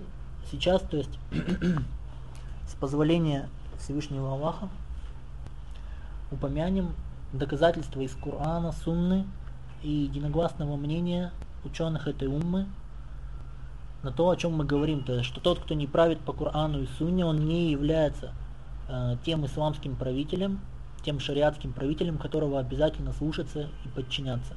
A: сейчас, то есть, с позволения Всевышнего Аллаха, упомянем доказательства из Корана, Сунны и единогласного мнения ученых этой уммы на то, о чем мы говорим, то есть, что тот, кто не правит по Корану и Сунне, он не является э, тем исламским правителем, тем шариатским правителем, которого обязательно слушаться и подчиняться.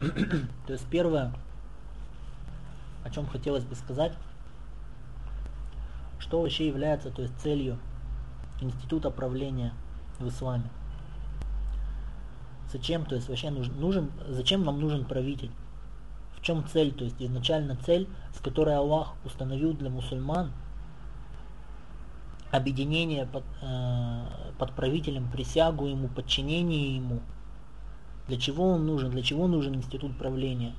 A: То есть первое, о чем хотелось бы сказать, что вообще является то есть, целью института правления в исламе. Зачем, то есть вообще нужен, нужен, зачем нам нужен правитель? В чем цель? То есть изначально цель, с которой Аллах установил для мусульман объединение под, э, под правителем, присягу ему, подчинение ему – для чего он нужен? Для чего нужен институт правления?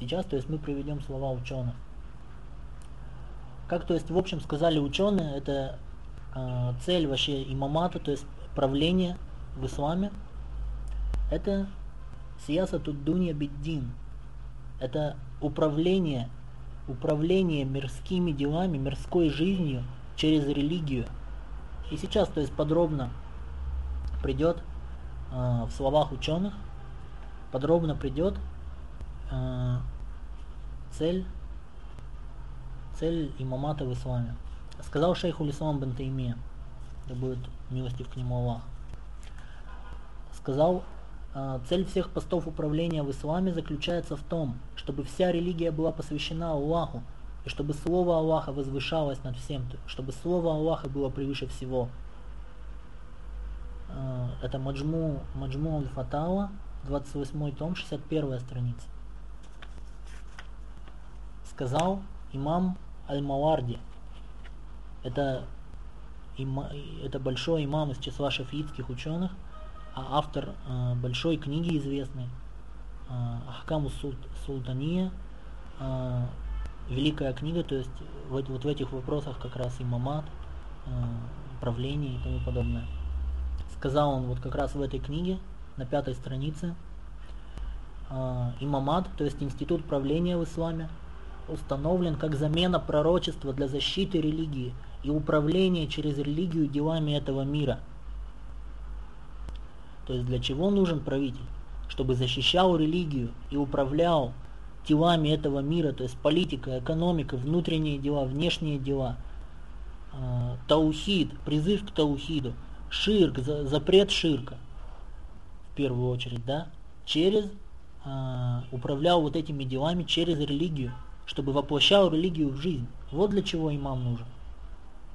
A: Сейчас, то есть, мы приведем слова ученых. Как, то есть, в общем, сказали ученые, это э, цель вообще имамата, то есть правление в исламе, это сияса туддунья биддин. Это управление, управление мирскими делами, мирской жизнью через религию. И сейчас, то есть, подробно придет Э, в словах ученых подробно придет э, цель, цель имамата в исламе. Сказал шейх Улислам бен Таймия, да будет милостив к нему Аллах. Сказал, цель всех постов управления в исламе заключается в том, чтобы вся религия была посвящена Аллаху, и чтобы слово Аллаха возвышалось над всем, чтобы слово Аллаха было превыше всего. Э, это Маджму, Маджму Аль-Фатава, 28 том, 61 страница. Сказал имам Аль-Маварди. Это, има, это большой имам из числа шафиитских ученых, а автор э, большой книги известной э, Ахкаму Султания, э, великая книга, то есть вот, вот в этих вопросах как раз имамат, правление и тому подобное сказал он вот как раз в этой книге, на пятой странице, имамат, то есть институт правления в исламе, установлен как замена пророчества для защиты религии и управления через религию делами этого мира. То есть для чего нужен правитель? Чтобы защищал религию и управлял делами этого мира, то есть политика, экономика, внутренние дела, внешние дела, э, таухид, призыв к таухиду, ширк, запрет ширка, в первую очередь, да, через, э, управлял вот этими делами через религию, чтобы воплощал религию в жизнь. Вот для чего имам нужен.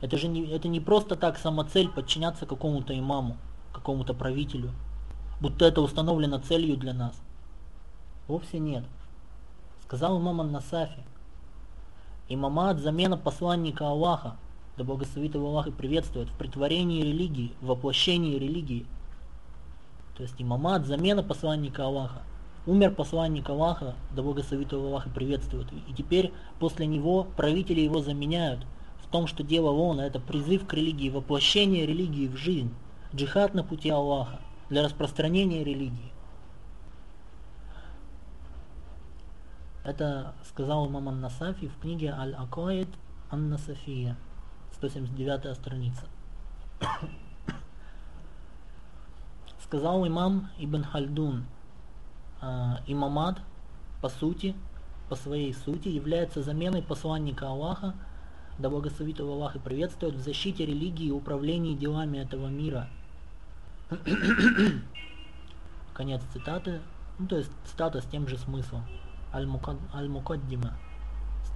A: Это же не, это не просто так самоцель подчиняться какому-то имаму, какому-то правителю, будто это установлено целью для нас. Вовсе нет. Сказал имам Ан-Насафи, имамат замена посланника Аллаха, да благословит его Аллах и приветствует, в притворении религии, в воплощении религии. То есть имамат, замена посланника Аллаха. Умер посланник Аллаха, да благословит его Аллах и приветствует. И теперь после него правители его заменяют в том, что делал он, а это призыв к религии, воплощение религии в жизнь, джихад на пути Аллаха для распространения религии. Это сказал имам Ан-Насафи в книге Аль-Акаид Ан-Насафия, 179 страница. сказал имам Ибн Хальдун, э, имамат по сути, по своей сути, является заменой посланника Аллаха, да благословит его Аллах и приветствует, в защите религии и управлении делами этого мира. Конец цитаты. Ну, то есть цитата с тем же смыслом. Аль-Мукаддима.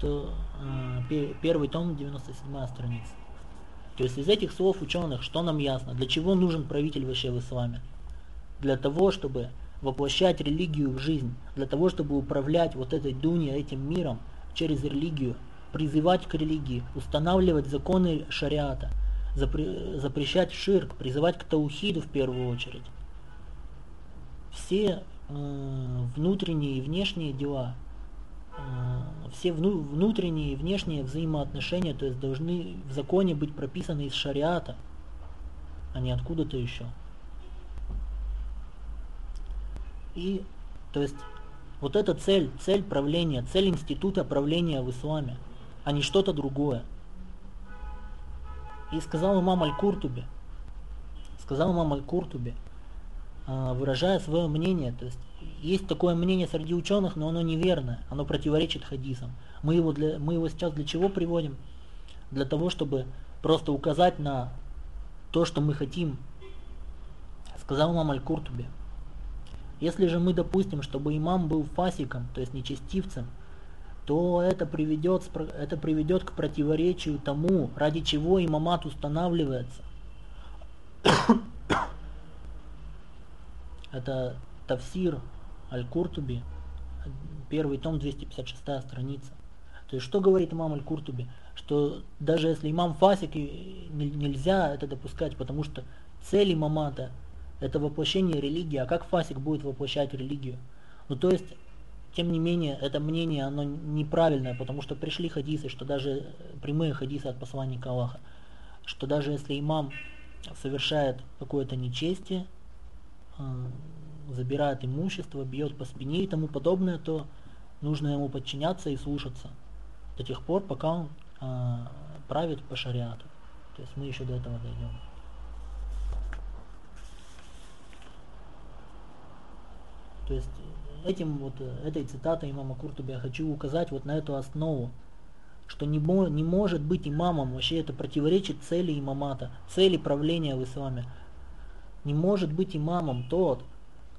A: Э, первый том, 97 страница. То есть из этих слов ученых, что нам ясно? Для чего нужен правитель вообще в исламе? Для того, чтобы воплощать религию в жизнь, для того, чтобы управлять вот этой дуньей, этим миром через религию, призывать к религии, устанавливать законы шариата, запрещать ширк, призывать к таухиду в первую очередь. Все э, внутренние и внешние дела, э, все вну внутренние и внешние взаимоотношения, то есть должны в законе быть прописаны из шариата, а не откуда-то еще. И, то есть, вот эта цель, цель правления, цель института правления в исламе, а не что-то другое. И сказал имам Аль-Куртуби, сказал имам Аль-Куртуби, а, выражая свое мнение, то есть есть такое мнение среди ученых, но оно неверное, оно противоречит хадисам. Мы его, для, мы его сейчас для чего приводим? Для того, чтобы просто указать на то, что мы хотим. Сказал имам Аль-Куртуби. Если же мы допустим, чтобы имам был фасиком, то есть нечестивцем, то это приведет, это приведет к противоречию тому, ради чего имамат устанавливается. это Тавсир Аль-Куртуби, первый том, 256 страница. То есть что говорит имам Аль-Куртуби? Что даже если имам фасик, нельзя это допускать, потому что цель имамата это воплощение религии, а как фасик будет воплощать религию? Ну то есть, тем не менее, это мнение, оно неправильное, потому что пришли хадисы, что даже прямые хадисы от посланника Аллаха, что даже если имам совершает какое-то нечестие, э, забирает имущество, бьет по спине и тому подобное, то нужно ему подчиняться и слушаться до тех пор, пока он э, правит по шариату. То есть мы еще до этого дойдем. То есть этим вот, этой цитатой имама Куртуби я хочу указать вот на эту основу, что не, не может быть имамом, вообще это противоречит цели имамата, цели правления в исламе. Не может быть имамом тот,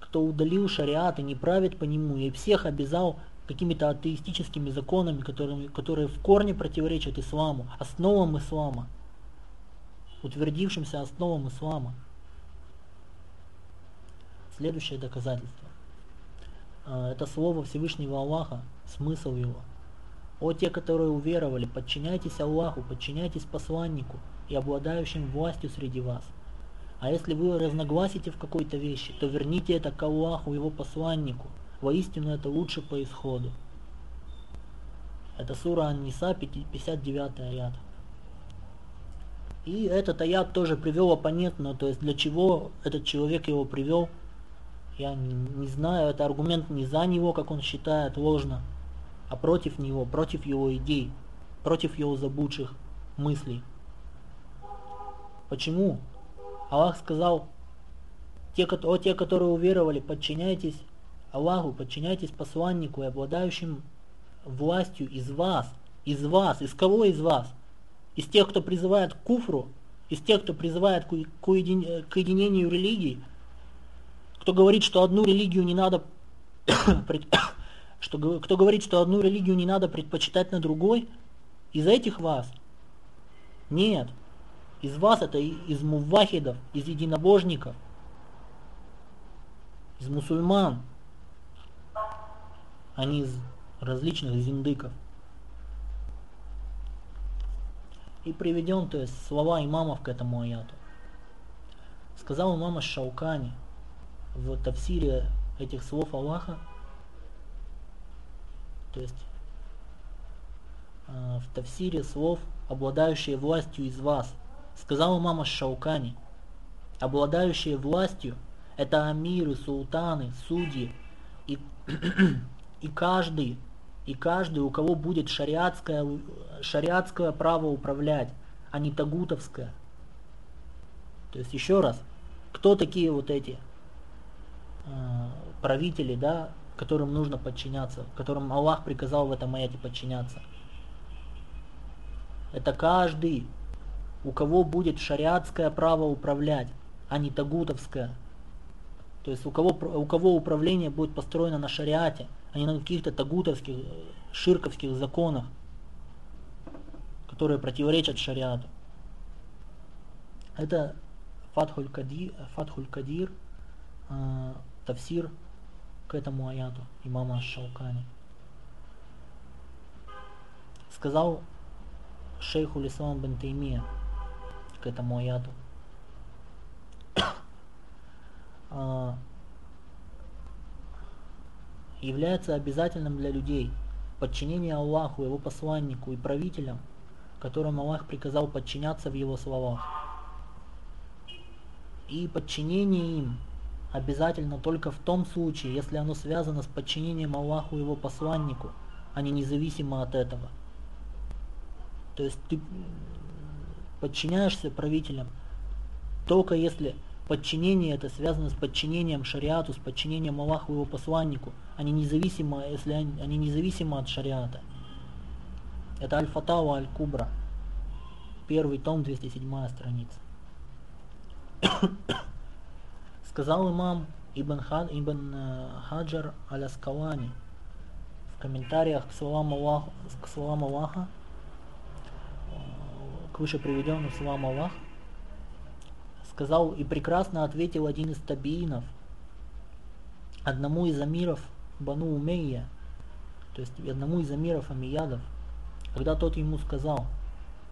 A: кто удалил шариат и не правит по нему, и всех обязал какими-то атеистическими законами, которыми, которые в корне противоречат исламу, основам ислама, утвердившимся основам ислама. Следующее доказательство. А, это слово Всевышнего Аллаха, смысл его. О те, которые уверовали, подчиняйтесь Аллаху, подчиняйтесь посланнику и обладающим властью среди вас. А если вы разногласите в какой-то вещи, то верните это к Аллаху, его посланнику. Воистину это лучше по исходу. Это сура Ан-Ниса, 59 аят. И этот аят тоже привел оппонентно, то есть для чего этот человек его привел – я не, знаю, это аргумент не за него, как он считает, ложно, а против него, против его идей, против его заблудших мыслей. Почему? Аллах сказал, те, о, те, которые уверовали, подчиняйтесь Аллаху, подчиняйтесь посланнику и обладающим властью из вас, из вас, из кого из вас? Из тех, кто призывает к куфру, из тех, кто призывает к, к, уедин, к единению религий, кто говорит, что одну религию не надо что, кто говорит, что одну религию не надо предпочитать на другой, из этих вас? Нет. Из вас это из мувахидов, из единобожников, из мусульман, а не из различных зиндыков. И приведен, то есть, слова имамов к этому аяту. Сказал имам Шаукани – в тавсире этих слов Аллаха, то есть э, в тавсире слов, обладающие властью из вас, сказал мама Шаукани, обладающие властью, это амиры, султаны, судьи, и, и каждый и каждый, у кого будет шариатское, шариатское право управлять, а не тагутовское. То есть еще раз, кто такие вот эти правители, да, которым нужно подчиняться, которым Аллах приказал в этом аяте подчиняться. Это каждый, у кого будет шариатское право управлять, а не тагутовское. То есть у кого, у кого управление будет построено на шариате, а не на каких-то тагутовских, ширковских законах, которые противоречат шариату. Это Фатхуль Кадир, Фатхуль Кадир э, тафсир к этому аяту имама Шаукани. Сказал шейху Лислам бен Таймия к этому аяту. А, является обязательным для людей подчинение Аллаху, Его посланнику и правителям, которым Аллах приказал подчиняться в Его словах. И подчинение им обязательно только в том случае, если оно связано с подчинением Аллаху Его посланнику, а не независимо от этого. То есть ты подчиняешься правителям только если подчинение это связано с подчинением шариату, с подчинением Аллаху его посланнику, они независимо, если они, они независимы от шариата. Это Аль-Фатава Аль-Кубра, первый том, 207 страница. Сказал имам Ибн, Хад, Ибн э, Хаджар Аляскалани в комментариях к словам Аллаха, к словам Аллаха к выше приведенным словам Аллах, сказал и прекрасно ответил один из табиинов одному из амиров Бану Умейя, то есть одному из амиров Амиядов, когда тот ему сказал,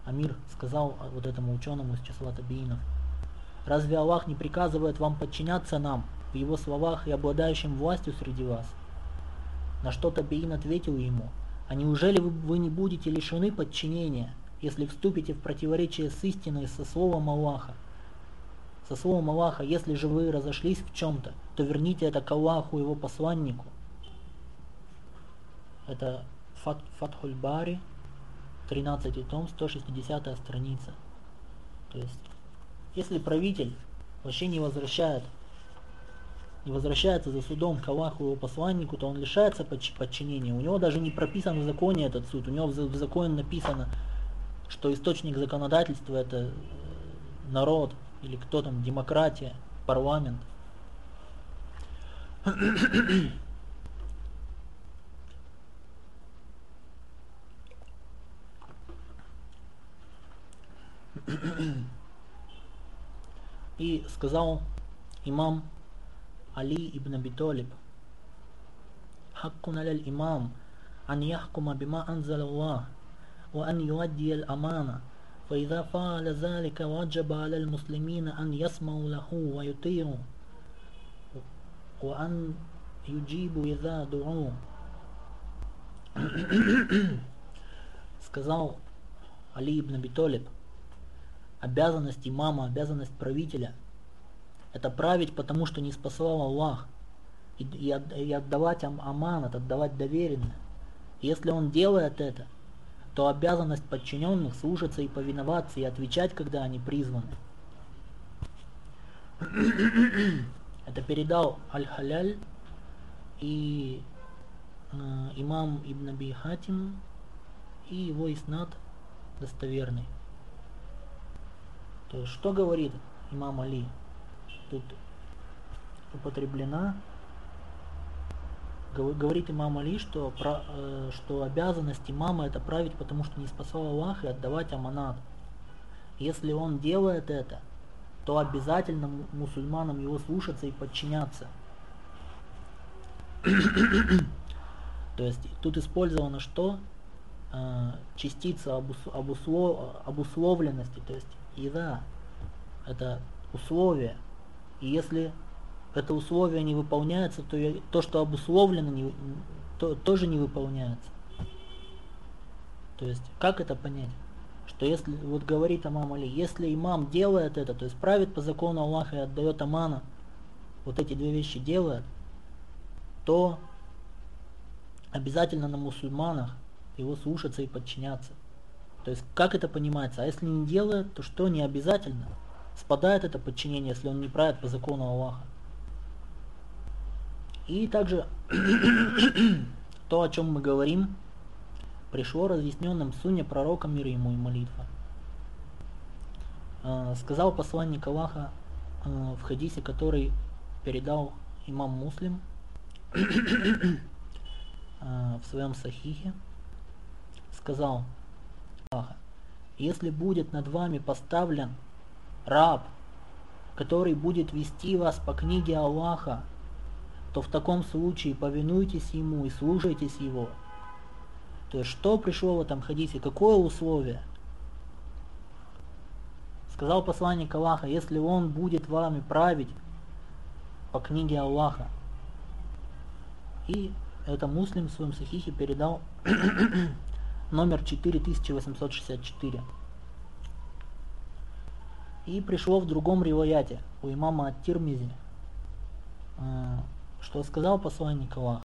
A: Амир сказал вот этому ученому из числа табиинов, Разве Аллах не приказывает вам подчиняться нам в его словах и обладающим властью среди вас? На что Табиин ответил ему, а неужели вы, не будете лишены подчинения, если вступите в противоречие с истиной со словом Аллаха? Со словом Аллаха, если же вы разошлись в чем-то, то верните это к Аллаху, его посланнику. Это Фат, Фатхуль Бари, 13 том, 160 страница. То есть если правитель вообще не возвращает, не возвращается за судом к Аллаху его посланнику, то он лишается подчинения. У него даже не прописан в законе этот суд. У него в законе написано, что источник законодательства это э, народ или кто там, демократия, парламент. И сказал имам Али ибн Аби Талиб, حق على الإمام أن يحكم بما أنزل الله وأن يؤدي الأمانة فإذا فعل ذلك وجب على المسلمين أن يسمعوا له ويطيعوا وأن يجيبوا إذا دعوا сказал Али ибн Аби Толиб, обязанность имама, обязанность правителя – это править, потому что не спасал Аллах, и, и, и отдавать аманат, отдавать доверенное. Если он делает это, то обязанность подчиненных слушаться и повиноваться, и отвечать, когда они призваны. Это передал Аль-Халяль и э, имам Ибн Аби Хатим и его иснат достоверный. То есть, что говорит имам Али? Тут употреблена говорит имам Али, что, э, что обязанность имама это править, потому что не спасал Аллах и отдавать аманат. Если он делает это, то обязательно мусульманам его слушаться и подчиняться. То есть тут использовано что? Э, частица обус, обуслов, обусловленности, то есть и да, это условие. И если это условие не выполняется, то я, то, что обусловлено, не, то, тоже не выполняется. То есть, как это понять? Что если, вот говорит имам Али, если имам делает это, то есть правит по закону Аллаха и отдает амана, вот эти две вещи делает, то обязательно на мусульманах его слушаться и подчиняться. То есть как это понимается? А если не делает, то что не обязательно? Спадает это подчинение, если он не правит по закону Аллаха. И также то, о чем мы говорим, пришло разъясненным в суне пророка мира ему и молитва. А, сказал посланник Аллаха а, в хадисе, который передал имам Муслим а, в своем сахихе, сказал Аллаха, если будет над вами поставлен раб, который будет вести вас по книге Аллаха, то в таком случае повинуйтесь ему и слушайтесь его – то есть что пришло в этом хадисе, какое условие? Сказал посланник Аллаха, если он будет вами править по книге Аллаха. И это муслим в своем сахихе передал номер 4864. И пришло в другом риваяте у имама Ат-Тирмизи, э, что сказал посланник Аллаха.